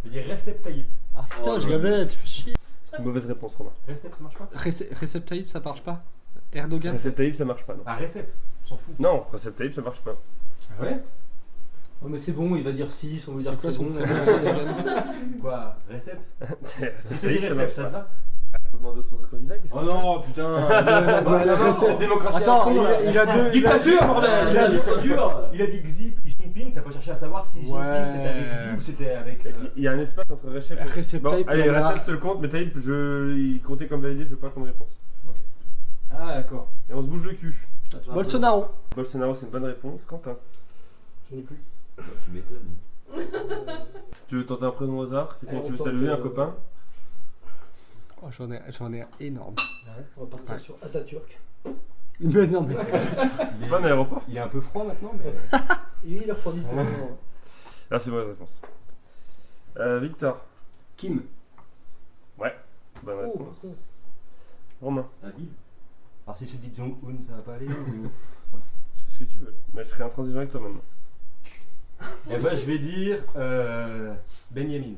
Je vais dire Recep Tayyip. Ah putain, Oh, je l'avais, tu fais chier. C'est une mauvaise réponse, Romain. Recep, ça marche pas? Recep Recep Tayyip, ça marche pas? Erdogan? Recep Tayyip, ça marche pas, non. Ah, Recep. On s'en fout. Non, Recep Tayyip, ça marche pas. Ah ouais? Oh, mais c'est bon, il va dire 6, on va C'est dire que quoi c'est bon. *laughs* Quoi Recep Recep *laughs* Si tu dis Tayyip, ça Recep, marche ça te va Faut demander aux autres candidats. Oh non, putain *laughs* cette démocratie Attends, il, a- il a deux. il a- Dictature, bordel Il a dit c'est dur Il a dit Xi puis Jinping, t'as pas cherché à savoir si Jinping c'était avec Xi ou c'était avec. euh, Il y a un espace entre Recep et... Recep Tayyip, allez, Recep, je te le compte, mais Tayyip, je... il comptait comme validé, je veux pas comme réponse. Ah, d'accord. Et on se bouge le cul. Ah, c'est Bolsonaro. Bolsonaro, c'est une bonne réponse. Quentin. Je n'ai plus. Tu m'étonnes. *laughs* Tu veux tenter un prénom au hasard? Quelqu'un tu veux saluer, un euh, copain? Oh, j'en ai, j'en ai un énorme. On va partir Ouais. sur Atatürk. *laughs* Mais non, mais. *laughs* C'est pas un aéroport? Il est un peu froid maintenant, mais. Oui, il a refroidi le prénom. Ah, c'est une mauvaise réponse. Euh, Victor. Kim. Bonne Oh, réponse. Romain. Habile. Alors si je te dis Jong-un, ça va pas aller ou... Tu fais ce que tu veux. Mais je serai intransigeant avec toi maintenant. Eh ben je vais dire. Euh, Benjamin.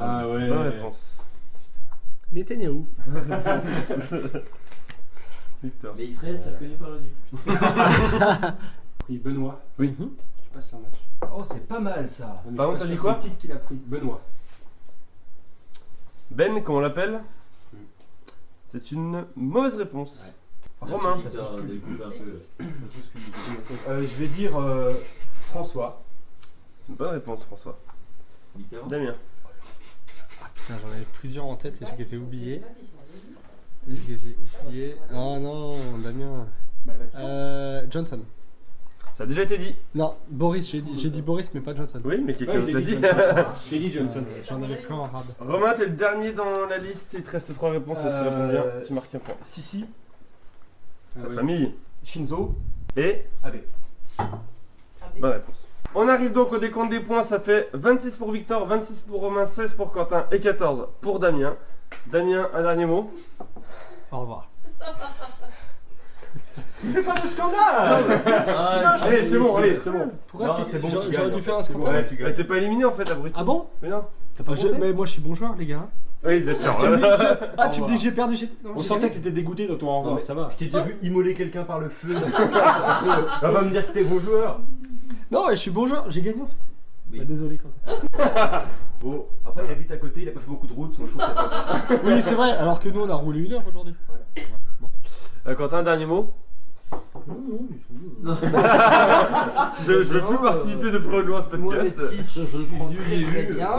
Ah ouais. Bonne réponse. Netanyahou. *laughs* Mais Israël, c'est reconnu par l'ONU. Et Benoît. Oui. Je sais pas si ça marche. Oh, c'est pas mal ça. Par contre, t'as dit pas quoi C'est le titre qu'il a pris. Benoît. Ben, comment on l'appelle Hmm. C'est une mauvaise réponse. Ouais. Romain. Un. Euh, je vais dire euh, François. C'est une bonne réponse, François. Mitterrand. Damien. Ah putain, j'en avais plusieurs en tête et je les ai oubliés. Je les ai oubliés. Oh non, Damien. Euh, Johnson. Ça a déjà été dit. Non, Boris, j'ai dit, j'ai dit Boris, mais pas Johnson. Oui, mais quelqu'un Ouais, d'autre j'ai l'a dit. *laughs* J'ai dit Johnson. J'en avais plein en rab. Romain, t'es le dernier dans la liste. Il te reste trois réponses. donc Tu réponds bien. Euh, Tu marques un point. Sissi. Ah Ta ouais. famille. Shinzo. Et. Abe. Ah, Bonne réponse. On arrive donc au décompte des points, ça fait 26 pour Victor, 26 pour Romain, 16 pour Quentin et 14 pour Damien. Damien, un dernier mot Au revoir. Fais pas de scandale Ah, Allez, c'est bon, allez, c'est bon. Pourquoi Non, c'est bon, J'aurais tu j'aurais gagnes, dû en faire un fait. C'est bon, scandale. ouais, tu Mais gagnes. t'es pas éliminé en fait, abruti. Ah bon Mais non. T'as pas Je- compté Mais moi je suis bon joueur, les gars. Oui, bien sûr. Tu me dis- tu- Ah, tu me dis que j'ai perdu. j'ai- non, On j'ai sentait gagné. que t'étais dégoûté dans ton au Non, revoir, mais ça va. Je t'ai déjà vu immoler quelqu'un par le feu. On *laughs* va me dire que t'es bon joueur. Non, je suis bon joueur, j'ai gagné en fait. Oui. Bah, désolé quand *laughs* Bon, après il habite à côté, il a pas fait beaucoup de route, moi je trouve que c'est pas *laughs* Oui, c'est vrai, alors que nous on a roulé une heure aujourd'hui. Euh, Quentin, un dernier mot? Non, non, du tout. *laughs* Je, je veux plus participer de ou de loin à ce Moi, les podcast. 6, je le prends très j'ai très vu. bien.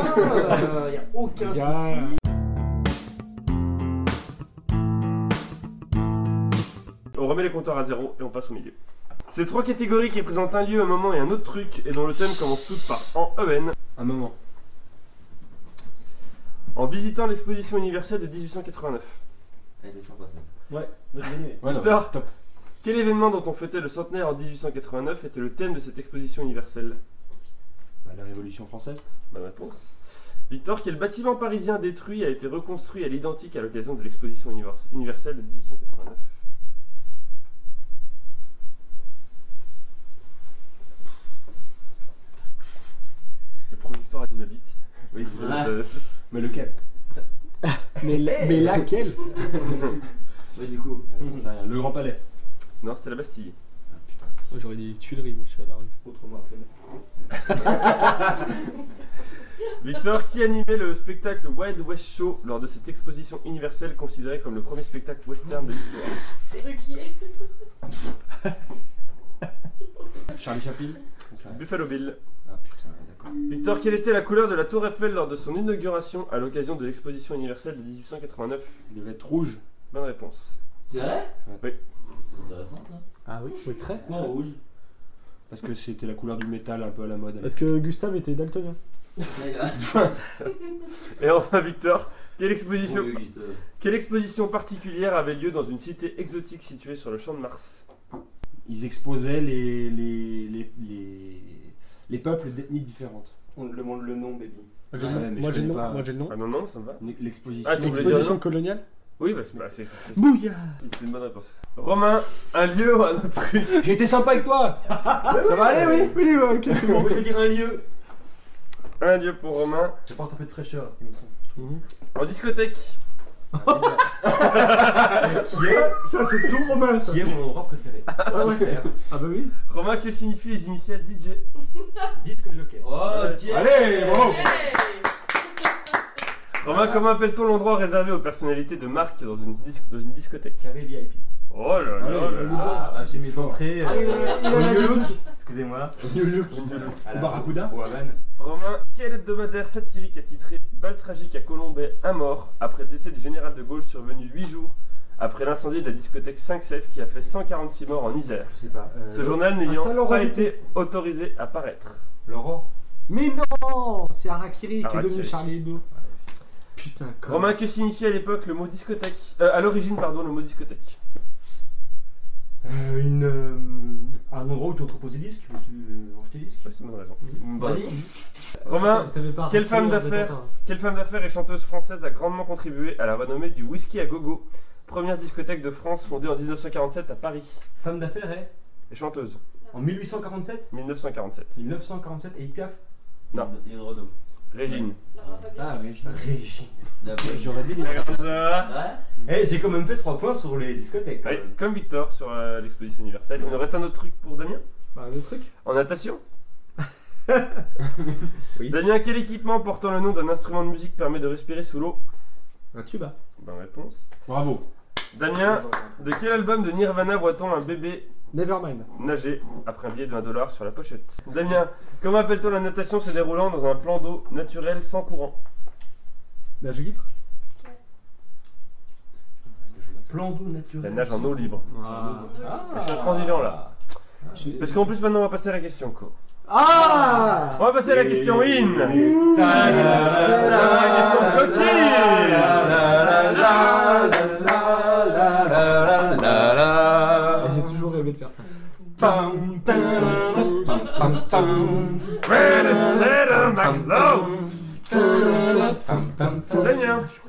Il n'y a aucun souci. On remet les compteurs à zéro et on passe au milieu. Ces trois catégories qui représentent un lieu, un moment et un autre truc et dont le thème commence toutes par en EN. Un moment. En visitant l'exposition universelle de 1889. Elle était sympa ça. Ouais, Victor. top. Quel événement dont on fêtait le centenaire en 1889 était le thème de cette exposition universelle? Bah, la Révolution française. Bonne réponse. Victor, quel bâtiment parisien détruit a été reconstruit à l'identique à l'occasion de l'exposition univers- universelle de 1889 Le a dit ma bite. Oui, c'est Ah. Euh, Mais lequel? Mais, la- mais *laughs* laquelle? Ouais, du coup. Euh, j'en sais rien. Le Grand Palais. Non, c'était la Bastille. Moi j'aurais dit Tuileries, moi je suis à la rue. Autrement appelé. *laughs* Victor, qui animait le spectacle Wild West Show lors de cette exposition universelle considérée comme le premier spectacle western de l'histoire? Ruquier. Charlie Chaplin J'en sais rien. Buffalo Bill. Ah putain. Victor, quelle était la couleur de la Tour Eiffel lors de son inauguration à l'occasion de l'exposition universelle de 1889 Il devait être rouge. Bonne réponse. C'est vrai? Oui. C'est intéressant ça. Ah oui, oui, très. Pourquoi rouge? Parce que c'était la couleur du métal un peu à la mode. Est-ce que Gustave était daltonien Et enfin, Victor, quelle exposition, Oui, Gustave. quelle exposition particulière avait lieu dans une cité exotique située sur le champ de Mars? Ils exposaient les, les, les, les, les peuples d'ethnies différentes. On le demande le nom, baby. Moi j'ai le nom. je Moi j'ai le connais nom. pas. Moi j'ai le nom. Ah non, non, ça me va. L'exposition. Ah, tu voulais dire Exposition non coloniale Oui, bah, c'est bah, c'est- c'est- Bouillard c'était une bonne réponse. Romain, un lieu ou un autre truc J'ai été sympa avec toi Ça va aller, oui Oui, ouais, ok, c'est bon. Moi je vais dire un lieu. Un lieu pour Romain. J'apporte un peu de fraîcheur à cette émission. En discothèque. Qui est, Ça, c'est tout Romain, ça. qui est mon endroit préféré Ah ouais. Ah bah oui. Romain, que signifient les initiales DJ Disque jockey. Oh, ok. Allez, bravo Romain, comment appelle-t-on l'endroit réservé aux personnalités de marque dans une, dis- dans une discothèque? Carré VIP. Oh là là Allez, là là. ah, bah, j'ai mes entrées. Ah, au la New. Look. Excusez-moi. À la- Au Havane. Romain, quel hebdomadaire satirique a titré Balle tragique à Colombay, un mort, après le décès du général de Gaulle survenu 8 jours après l'incendie de la discothèque 5-7 qui a fait 146 morts en Isère Je sais pas. euh, Ce journal n'ayant Saint-Laurent pas été autorisé à paraître. L'aurore. Mais non C'est Harakiri qui est devenu Charlie Hebdo. Putain, con. Romain, que signifiait à l'époque le mot discothèque Euh, À l'origine, pardon, le mot discothèque? Euh, une, euh, un endroit où tu entreposes des disques, où tu euh, ranges tes disques. Ouais, c'est une bonne raison. Romain, T'avais pas quelle femme d'affaires Quelle femme d'affaires et chanteuse française a grandement contribué à la renommée du whisky à gogo? Première discothèque de France fondée en 1947 à Paris. Femme d'affaires, est Et chanteuse, En 1847 1947. 1947 et Piaf? Non. Il y a une Renault. Régine. Ah, Régine. Régine. J'aurais dit les... Eh, j'ai quand même fait 3 points sur les discothèques. quand même. comme Victor sur euh, l'exposition universelle. Il nous reste un autre truc pour Damien? Bah, un autre truc En natation? *laughs* Oui. Damien, quel équipement portant le nom d'un instrument de musique permet de respirer sous l'eau? Un tuba. Bonne réponse. Bravo. Damien, de quel album de Nirvana voit-on un bébé? Nevermind. nager après un billet de 20 dollars sur la pochette Damien, comment appelle-t-on la natation se déroulant dans un plan d'eau naturel sans courant? Nage libre Plan d'eau naturel. La nage en eau libre. Ah. Je suis intransigeant là. Parce qu'en plus maintenant on va passer à la question quoi. Ah On va passer à la question in La question coquille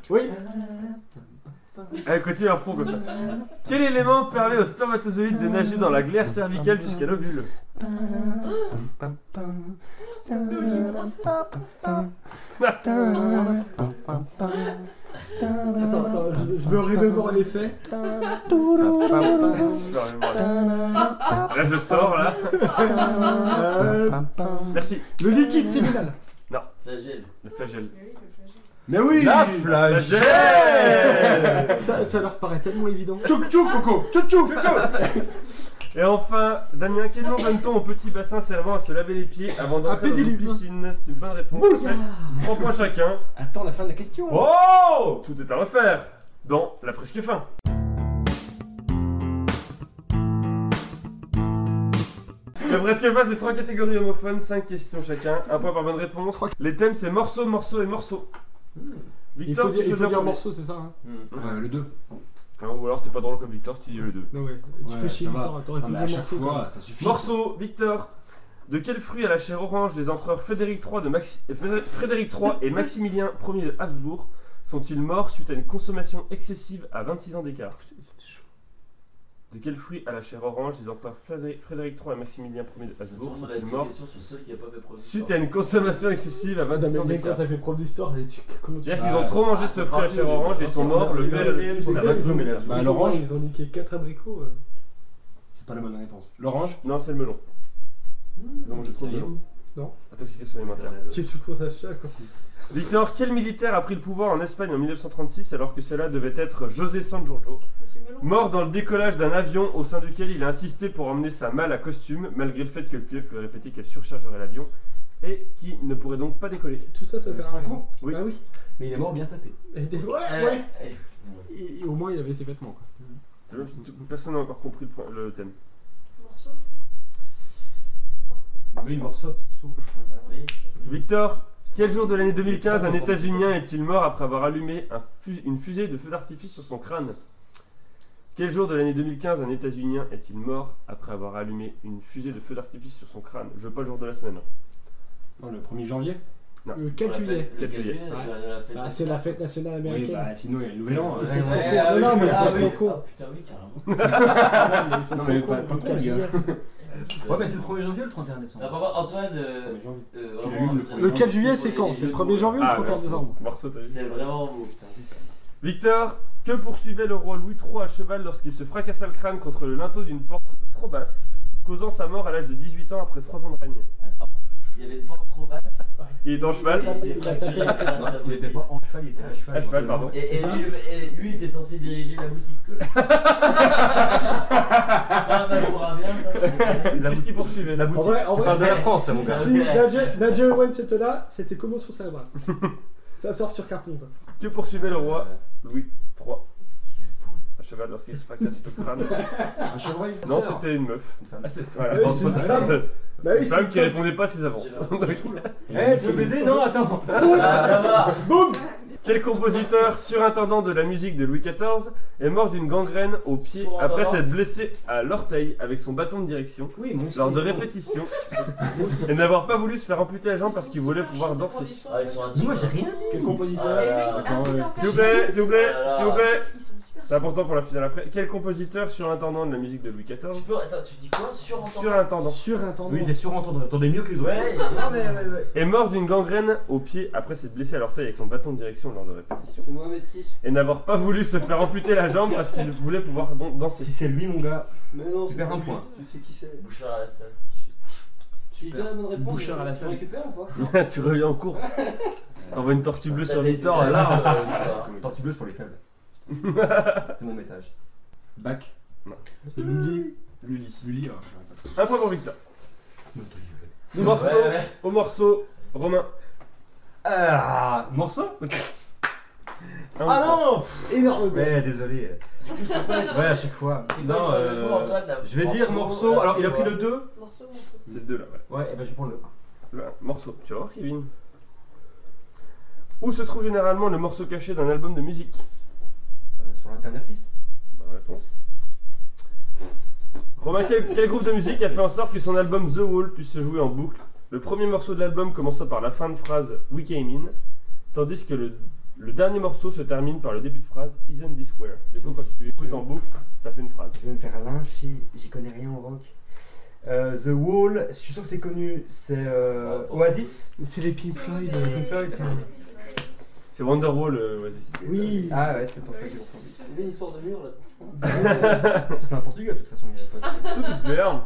Oui. Elle continue à fond comme ça. Quel élément permet au spermatozoïde de nager dans la glaire cervicale jusqu'à l'ovule *laughs* *laughs* Attends, attends, je, je me remémore les faits. Là, je sors là. Merci. le liquide séminal. Flagelle. Le flagelle. Mais oui La flagelle Ça, ça leur paraît tellement évident. Tchouk tchouk Coco Tchouk tchouk *laughs* Et enfin, Damien, quel nom donne-t-on au petit bassin servant à se laver les pieds avant d'entrer dans une piscine C'est une bonne réponse. Bouillard. 3 points chacun. Attends la fin de la question Oh Tout est à refaire dans la presque fin. La presque fin, c'est trois catégories homophones, 5 questions chacun, un point par bonne réponse. Les thèmes, c'est morceau, morceau et morceau. Il Victor, faut dire, il faut dire un premier. morceau, c'est ça hein? Euh, Le 2. Enfin, ou alors t'es pas drôle comme Victor, tu dis le 2. Non, ouais. Tu Ouais, fais chier ça va. Victor, t'aurais pu mais à dire chaque morceau. fois, ça suffit. Morceau, Victor. De quel fruit à la chair orange les empereurs Frédéric III, de Maxi- Frédéric III et Maximilien Ier de Habsbourg sont-ils morts suite à une consommation excessive à 26 ans d'écart? De quel fruit à la chair orange les empereurs Frédéric, Frédéric III et Maximilien Ier de Habsbourg sont-ils morts sur celui qui a pas fait preuve. suite à une consommation excessive à Non, 26 mais ans même quand d'écart t'as fait prof d'histoire, C'est-à-dire qu'ils ont trop mangé de ce fruit à chair orange et ils sont morts, le père et le fils à 26 ans d'écart. Bah, Ils ont- l'orange. Ils ont niqué 4 abricots. euh. C'est pas la bonne réponse. L'orange Non, c'est le melon. Ils ont mangé trop de melon. Non. Intoxication alimentaire. Qu'est-ce que tu ça quoi Victor, quel militaire a pris le pouvoir en Espagne en 1936 alors que cela devait être José San Giorgio. Mort dans le décollage d'un avion au sein duquel il a insisté pour emmener sa malle à costume, malgré le fait que le pilote lui a répété qu'elle surchargerait l'avion, et qui ne pourrait donc pas décoller. Tout ça, ça Euh, sert à rien. Franco Oui. Ah oui. Mais il est mort bien sapé. Et des- Ouais, Ouais. Et- et au moins, il avait ses vêtements quoi. Personne n'a encore compris le, thème. Morceau. Oui, il morceau. Victor, quel jour de l'année 2015 un États-Unien est-il mort après avoir allumé un fu- une fusée de feu d'artifice sur son crâne? Quel jour de l'année 2015 un États-Unien est-il mort après avoir allumé une fusée de feu d'artifice sur son crâne? Je veux pas le jour de la semaine. Non, le 1er janvier? Le 4 juillet. Le 4 juillet. la- la fête Bah, c'est la fête nationale Oui, américaine. bah sinon il y a le nouvel an. Ils hein. sont trop ah Non, non, oui, mais ah oui. trop cons. Ah putain, oui, carrément. *laughs* Non, mais pas- pas Le con, 4 les gars. *laughs* Ouais, mais c'est le 1er janvier ou le 31 décembre? Ah, par contre, Antoine, euh, 1er janvier. euh, vraiment, le- je te Le demande 4 si juillet, c'est quand? C'est le de 1er mots. janvier ou le Ah, 31 merci. décembre? Morceau, t'as vu C'est vraiment beau, putain. Victor, que poursuivait le roi Louis III à cheval lorsqu'il se fracassa le crâne contre le linteau d'une porte trop basse, causant sa mort à l'âge de 18 ans après 3 ans de règne Attends, il y avait une porte trop basse. Il est en cheval. Il s'est fracturé le crâne, Il était boutique. pas en cheval, il était à cheval. À cheval, pardon. Et, et lui, et lui était censé diriger la boutique. Quoi. *laughs* ah, bah, pour un bien, ça, c'est. Qu'est-ce qui poursuivait La En boutique. vrai, en Tu parles de vrai, la France, ça, mon gars. si Nadia Nadia Owens était là, c'était commotion cérébrale. *laughs* Ça sort sur carton, ça. Que poursuivait le roi Louis III à cheval lorsqu'il se fracasse le crâne *laughs* Un chevreuil Non, c'était une meuf. Une femme. Ah, voilà. Ah oui, c'est une femme. Bah oui, une femme qui femme. répondait pas à ses avances. *laughs* Eh, tu veux baiser Non, attends. Ah, ça va Boum Quel compositeur, surintendant de la musique de Louis XIV, est mort d'une gangrène au pied après s'être blessé à l'orteil avec son bâton de direction Oui, mon lors de répétitions et n'avoir pas voulu se faire amputer la jambe parce qu'il voulait pouvoir danser. Ah, ils sont Mais moi, j'ai rien dit. Quel compositeur? Ah, S'il vous plaît, s'il vous plaît, Ah, s'il vous plaît. C'est important pour la finale après. Quel compositeur, surintendant de la musique de Louis Tu XIV, peux, attends, tu dis quoi Surentendant surintendant, Surintendant. Oui, il est surentendant. Attendez mieux que les autres. Ouais, Non, mais ouais, ouais. est mort d'une gangrène au pied après s'être blessé à l'orteil avec son bâton de direction lors de répétitions C'est Mohamed VI. et n'avoir pas voulu se faire amputer la jambe parce qu'il voulait pouvoir don- Si danser. c'est lui, mon gars. Mais non, Tu c'est perds un point. Tu sais qui c'est Bouchard à la salle. Si je donne la bonne réponse, Bouchard à la tu salle. récupères ou pas *laughs* tu reviens en course. *laughs* T'envoies une tortue bleue sur Victor, là. Euh, Tortue bleue pour les faibles. *laughs* C'est mon message. Bac. C'est Lully. Lully. Lully. alors, j'aurais pas- Un point pour Victor. Fait. Morceau Ouais, ouais. au morceau. Romain. Ah, morceau Un Ah non Énorme. Ouais, désolé. Du coup, c'est quoi Ouais, à chaque fois. C'est Non, le euh, mot, Antoine, là? je vais dire morceau. Alors, il a pris le 2 Morceau, morceau. C'est le deux là, ouais. Ouais, et ben je vais prendre le 1. Le morceau. Tu vas voir, Kevin. Où se trouve généralement le morceau caché d'un album de musique? Sur la dernière piste Bonne réponse. Romain, quel, quel groupe de musique a fait en sorte que son album The Wall puisse se jouer en boucle Le premier morceau de l'album commença par la fin de phrase We Came In, tandis que le Le dernier morceau se termine par le début de phrase Isn't this where? Du coup, quand tu écoutes en boucle, ça fait une phrase. Je vais me faire lyncher, j'y connais rien en rock. Euh, The Wall, je suis sûr que c'est connu, c'est euh, Oasis C'est les Pink Floyd. Pink. Floyd. C'est Wonderwall, euh, Oasis. Oui. Ah ouais, c'était pour ça que j'ai confondu. C'est une histoire de mur là. *laughs* C'est un portugais de toute façon. il y a pas de- Tout.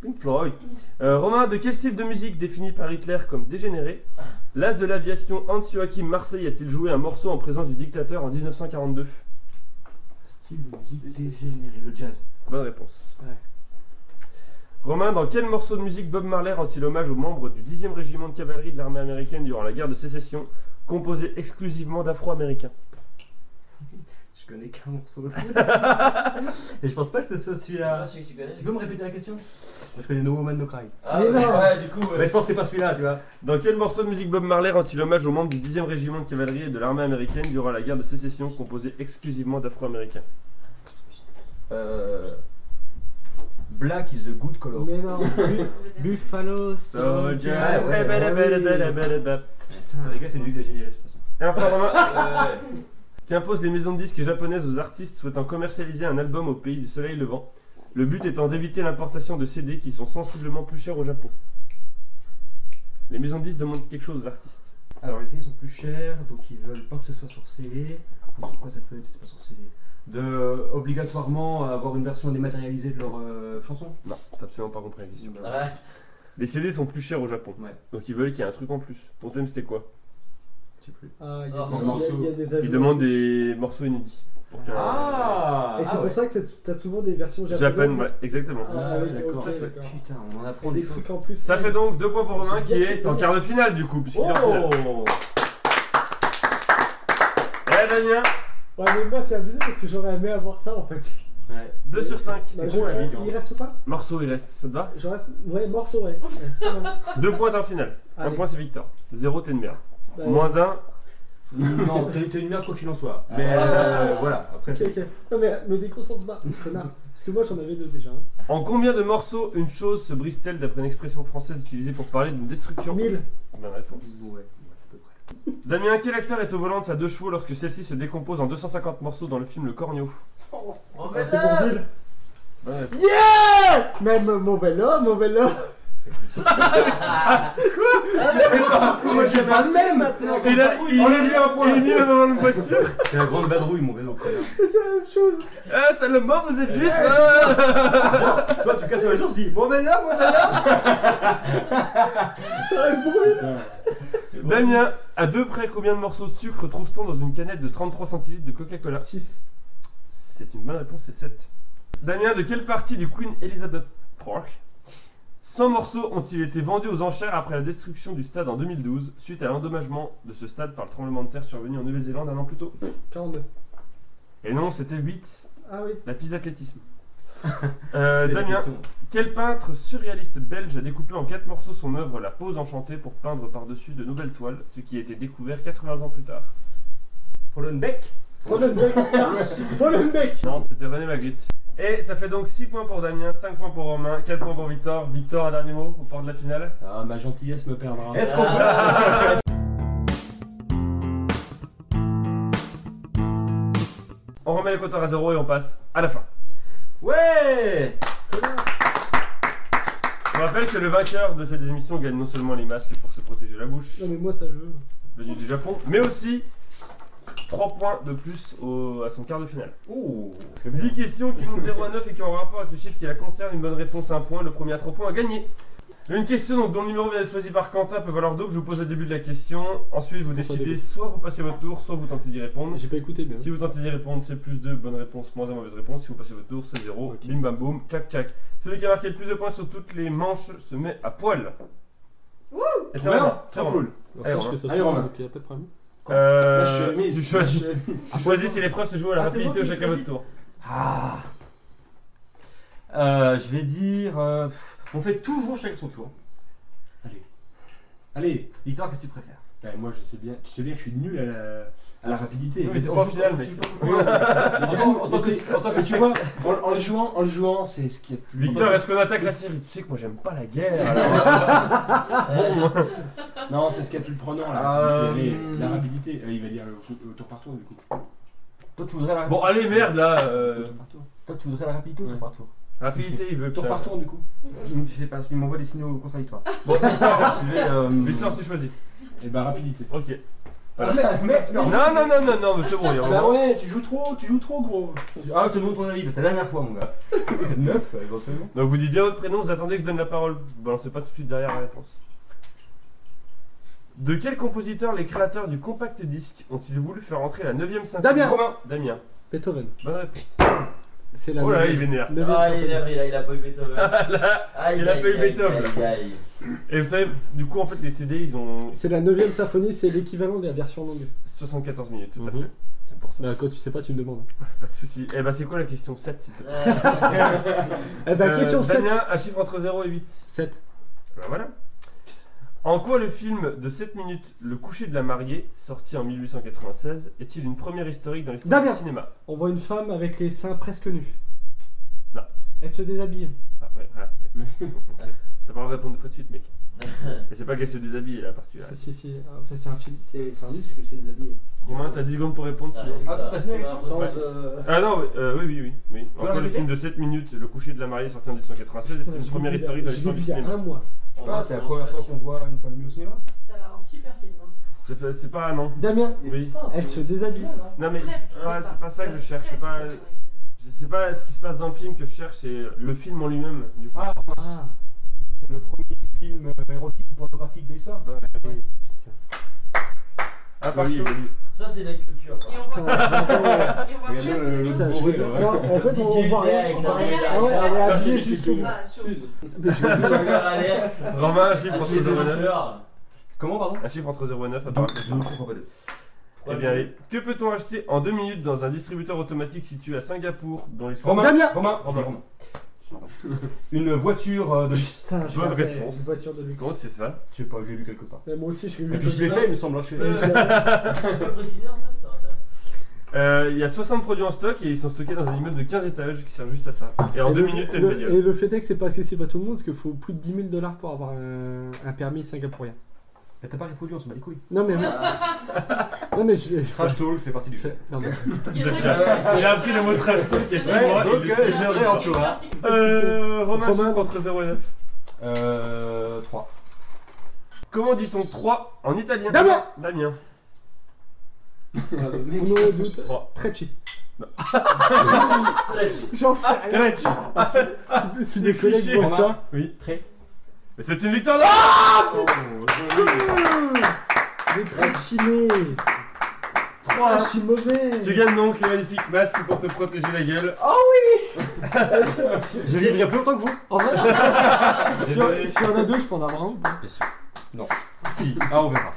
Pink Floyd. Euh, Romain, de quel style de musique défini par Hitler comme dégénéré? L'as de l'aviation Hans Joachim Marseille a-t-il joué un morceau en présence du dictateur en 1942 Style de musique dégénéré, le jazz. Bonne réponse. Ouais. Romain, dans quel morceau de musique Bob Marley rend-il hommage aux membres du 10e régiment de cavalerie de l'armée américaine durant la guerre de sécession, composé exclusivement d'afro-américains Je connais qu'un morceau. *laughs* Et je pense pas que ce soit celui-là. pas celui que tu connais Tu peux me répéter la question? Je connais No Woman No Cry. Ah, Mais non. ouais, du coup. ouais. Mais je pense que c'est pas celui-là, tu vois. Dans quel morceau de musique Bob Marley rend-il hommage aux membres du 10e régiment de cavalerie et de l'armée américaine durant la guerre de sécession, composé exclusivement d'afro-américains? Euh. Black is a good color. Mais non. Bu- Buffalo Soldier, *laughs* Ah, ouais, Putain, les gars, c'est une musique dégénérée de toute façon. Et enfin Romain, qui impose les maisons de disques japonaises aux artistes souhaitant commercialiser un album au pays du soleil levant, le but étant d'éviter l'importation de CD qui sont sensiblement plus chers au Japon. Les maisons de disques demandent quelque chose aux artistes. Alors, les CD sont plus chers, donc ils veulent pas que ce soit sur CD. Donc, sur quoi ça peut être si c'est pas sur CD De obligatoirement avoir une version dématérialisée de leur euh, chanson? Non, t'as absolument pas compris la question. Ouais. Les CD sont plus chers au Japon, Ouais, donc ils veulent qu'il y ait un truc en plus. Ton thème c'était quoi? Je sais plus. Ah, il y a, a- des ajouts. Ils demandent des morceaux inédits. Pour Ah Et c'est ah pour ouais. ça que t'as- souvent des versions japonaises. Japan, ouais, exactement. Ah, Ah, oui, d'accord. Putain, on en apprend des des trucs. en plus. Ça fait donc deux points pour Romain qui est en quart de finale du coup, puisqu'il est en finale. Oh Eh Damien, Ouais, mais moi c'est abusé parce que j'aurais aimé avoir ça en fait. Ouais. 2 sur 5. Bah, con, je- la vie, Il reste quoi? Morceau il reste, ça te va? Je reste. Ouais, morceau, ouais. Ouais, c'est pas mal. *laughs* 2 points en finale. 1 Allez. point c'est Victor. 0 t'es une merde. Bah, Moins 1, Non, t'es t'es une merde quoi qu'il en soit. Mais Ah. euh, voilà, après. Ok, ok. Non, mais me déconcentre pas, connard. Parce que moi j'en avais deux déjà. hein. en combien de morceaux une chose se brise-t-elle d'après une expression française utilisée pour parler d'une destruction? 1000. Bonne réponse. Ouais. Damien, quel acteur est au volant de sa deux chevaux lorsque celle-ci se décompose en 250 morceaux dans le film Le Cornio Oh, Ah, mais c'est pour Ville. Yeah Même mauvais là, mauvais là. *laughs* Moi j'ai pas le même maintenant Il a, il, un point. il est mis devant une voiture. C'est la grande badrouille mon vélo connard. C'est la même chose. Ah, c'est le mort, vous êtes juif ah. Toi tu casses la voiture, je dis Bon ben là, bon ben là Ça reste pour Damien, à deux près, combien de morceaux de sucre trouve-t-on dans une canette de 33 centilitres de Coca-Cola? 6. C'est une bonne réponse, c'est 7. Damien, de quelle partie du Queen Elizabeth Park? 100 morceaux ont-ils été vendus aux enchères après la destruction du stade en 2012, suite à l'endommagement de ce stade par le tremblement de terre survenu en Nouvelle-Zélande un an plus tôt? 42. Et non, c'était 8, Ah oui. la piste d'athlétisme. *laughs* Euh, Damien, quel peintre surréaliste belge a découpé en 4 morceaux son œuvre La Pose enchantée pour peindre par-dessus de nouvelles toiles, ce qui a été découvert 80 ans plus tard? Follenbeck Follenbeck. *laughs* Follenbeck. Non, c'était René Magritte. Et ça fait donc 6 points pour Damien, 5 points pour Romain, 4 points pour Victor. Victor, un dernier mot au port de la finale? Ah, ma gentillesse me perdra. Est-ce qu'on peut. *laughs* On remet les compteurs à zéro et on passe à la fin. Ouais Je rappelle que le vainqueur de cette émission gagne non seulement les masques pour se protéger la bouche, Non, mais moi ça je veux. venu du Japon, mais aussi 3 points de plus au- à son quart de finale. Oh 10 questions qui sont de 0 à 9 et qui ont rapport avec le chiffre qui la concerne. Une bonne réponse à un point, le premier à 3 points à gagner. Une question donc, dont le numéro vient d'être choisi par Quentin peut valoir double. Je vous pose au début de la question. Ensuite, vous décidez soit vous passez votre tour, soit vous tentez d'y répondre. J'ai pas écouté bien. Si vous tentez d'y répondre, c'est plus 2, bonne réponse, moins 1, mauvaise réponse. Si vous passez votre tour, c'est 0. Ok. Bim bam boum, tchac tchac. Celui qui a marqué le plus de points sur toutes les manches se met à poil. Et c'est Romain, c'est cool. Alors Allez, ça, je Romain. fais ça Allez, soir, Romain. donc il y a pas de problème. Euh, La chemise. tu choisis, La chemise. tu choisis si l'épreuve se joue à la Ah, rapidité ou chacun votre tour. Ah euh, Je vais dire. euh, pff, on fait toujours chacun son tour. Allez. Allez, Victor, qu'est-ce que tu préfères? Ouais, moi, je sais bien, tu sais bien que je suis nul à la, à la rapidité. Oui, mais c'est pas au final, mec. Oui, ouais. Mais du coup, En tant que- mais c'est- en tant que mais tu vois, en, en le jouant, en le jouant, c'est ce qui est le plus. Victor, est-ce qu'on attaque la série? Tu sais que moi j'aime pas la guerre. *laughs* alors- bon, *laughs* Non, c'est ce qu'il y a de plus prenant là. Euh, Mais La rapidité. Euh, Il va dire le, le tour par tour du coup. Toi, tu voudrais la Bon, allez, merde là. euh. Toi, tu voudrais la rapidité ou tour Ouais. par tour? Rapidité, il veut. Tour putain. par tour du coup. Je sais pas, il m'envoie des signaux contradictoires. Bon, *laughs* je vais. euh, Victor, tu choisis. Et bah rapidité. Ok. Ah, Non, non, non, non, non, mais c'est bon, il y a un Bah moment. ouais, tu joues trop, tu joues trop gros. Ah, je te demande ton avis, bah, c'est la dernière fois, mon gars. *laughs* 9, éventuellement. Donc vous dites bien votre prénom, vous attendez que je donne la parole. Balancez pas tout de suite derrière la réponse. De quel compositeur les créateurs du compact disque ont-ils voulu faire entrer la 9ème symphonie? Damien. Romain Damien. Beethoven. Bonne réponse. C'est la Oh là, il est neuvième- vénère. neuvième Ah, il est symphonie. énervé là, il a pas eu Beethoven. *laughs* Là, Aïe, il a aïe, pas eu aïe, Beethoven. aïe, aïe. Et vous savez, du coup, en fait, les CD, ils ont C'est la 9ème symphonie, c'est l'équivalent de la version longue. 74 minutes, tout à Mhm. fait. C'est pour ça. Bah, quand tu sais pas, tu me demandes. *laughs* Pas de soucis. Eh bah, c'est quoi la question 7, s'il te plaît *laughs* Eh bah, Euh, question 7. Damien, un chiffre entre 0 et 8. 7. Bah voilà. En quoi le film de 7 minutes Le coucher de la mariée, sorti en 1896, est-il une première historique dans l'histoire Damien. du cinéma? On voit une femme avec les seins presque nus. Non. Elle se déshabille. Ah ouais, voilà. *laughs* T'as pas le droit de répondre deux fois de suite, mec. Et c'est pas qu'elle se déshabille, la partie là. Si, si. Ah, c'est un film. C'est c'est un disque que c'est déshabillé. Romain, t'as 10 secondes pour répondre. Ça sinon- résulte, Ah, là, Ah non, oui, euh, oui, oui, oui. oui. peux En quoi le répéter film de 7 minutes Le coucher de la mariée, sorti en 1896, est une première historique dans l'histoire vu du il y a cinéma un mois. Je sais pas, c'est la première fois qu'on voit une femme nue au cinéma Ça a l'air un super film. hein. C'est pas, c'est pas. Non. Damien, Oui. elle se déshabille. Non, mais c'est pas, c'est pas ça que je cherche. C'est pas, c'est pas ce qui se passe dans le film que je cherche, c'est le film en lui-même. Du coup. Ah, Ah, c'est le premier film euh, érotique ou pornographique de l'histoire Bah, oui. Un Oui, oui. Ça, c'est de la culture. Et quoi. on voit putain, et on voit les en fait, on voit rien. avec on Ah est dis jusqu'au. Ah, alert. Romain, un chiffre entre tous les 0 et 9. auditeurs. Comment, pardon Un chiffre entre 0 et 9, à Deux. part. Deux, pourquoi pas deux Eh bien, allez. Que peut-on acheter en 2 minutes dans un distributeur automatique situé à Singapour, dont l'histoire. Romain, Romain, Romain, Romain. *laughs* Une voiture euh, de luxe. *laughs* Putain, Bonne réponse. Une voiture de luxe. Comment c'est ça? Je sais pas, je l'ai lu quelque part. Mais moi aussi, je l'ai vu. Et puis je l'ai fait, il me semble. hein, je l'ai- Tu peux préciser, Antoine, ça m'intéresse. Euh, Il y a 60 produits en stock et ils sont stockés dans un immeuble de 15 étages qui sert juste à ça. Et en Et 2 le- minutes, t'as une le- bagnole. Et le fait est que c'est pas accessible à tout le monde parce qu'il faut plus de 10 000 dollars pour avoir un, un permis singapourien. Mais t'as pas répondu, on se bat les couilles. Non mais *laughs* non mais je. Trash talk, c'est parti du jeu. Non mais. J'ai- qui- Il a appris le mot trash talk il y a 6 Ouais, mois. donc, il le euh, fait. je réemploi. Euh, Romain, entre 0 et 9. Euh. 3. Comment dit-on 3 en italien? Damien Damien. Uno, deux, Trois. Trecci. *laughs* Très chic. J'en sais rien. Ah, si, mes collègues Romain. ça. Oui. Très. Mais c'est une victoire Ah Les Trecci Ah, je suis mauvais. Tu gagnes donc le magnifique masque pour te protéger la gueule. Si- *laughs* Je vivrai plus longtemps que vous. En vrai, s'il y en a deux, je peux en avoir un. ou pas? Si. Ah, on verra.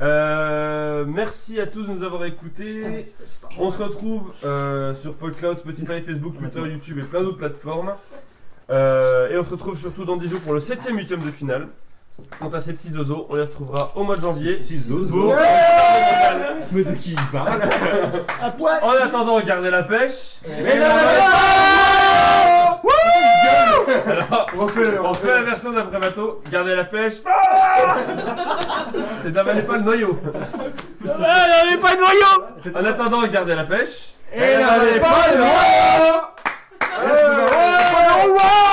Euh, merci à tous de nous avoir écoutés. On se retrouve euh, sur PodCloud, Spotify, Facebook, Twitter, YouTube et plein d'autres plateformes. Euh, et on se retrouve surtout dans 10 jours pour le 7ème, 8ème de finale. Quant à ces petits zozos, on les retrouvera au mois de janvier. Petits zozos. Pour- Mais de qui il parle À poil En attendant, gardez la pêche. Et Alors, on fait, on fait la version d'après bateau. Gardez la pêche. C'est n'avalez pas le noyau. N'avalez pas le noyau. En attendant, gardez la pêche. Et n'avalez pas le noyau Oh. wrong.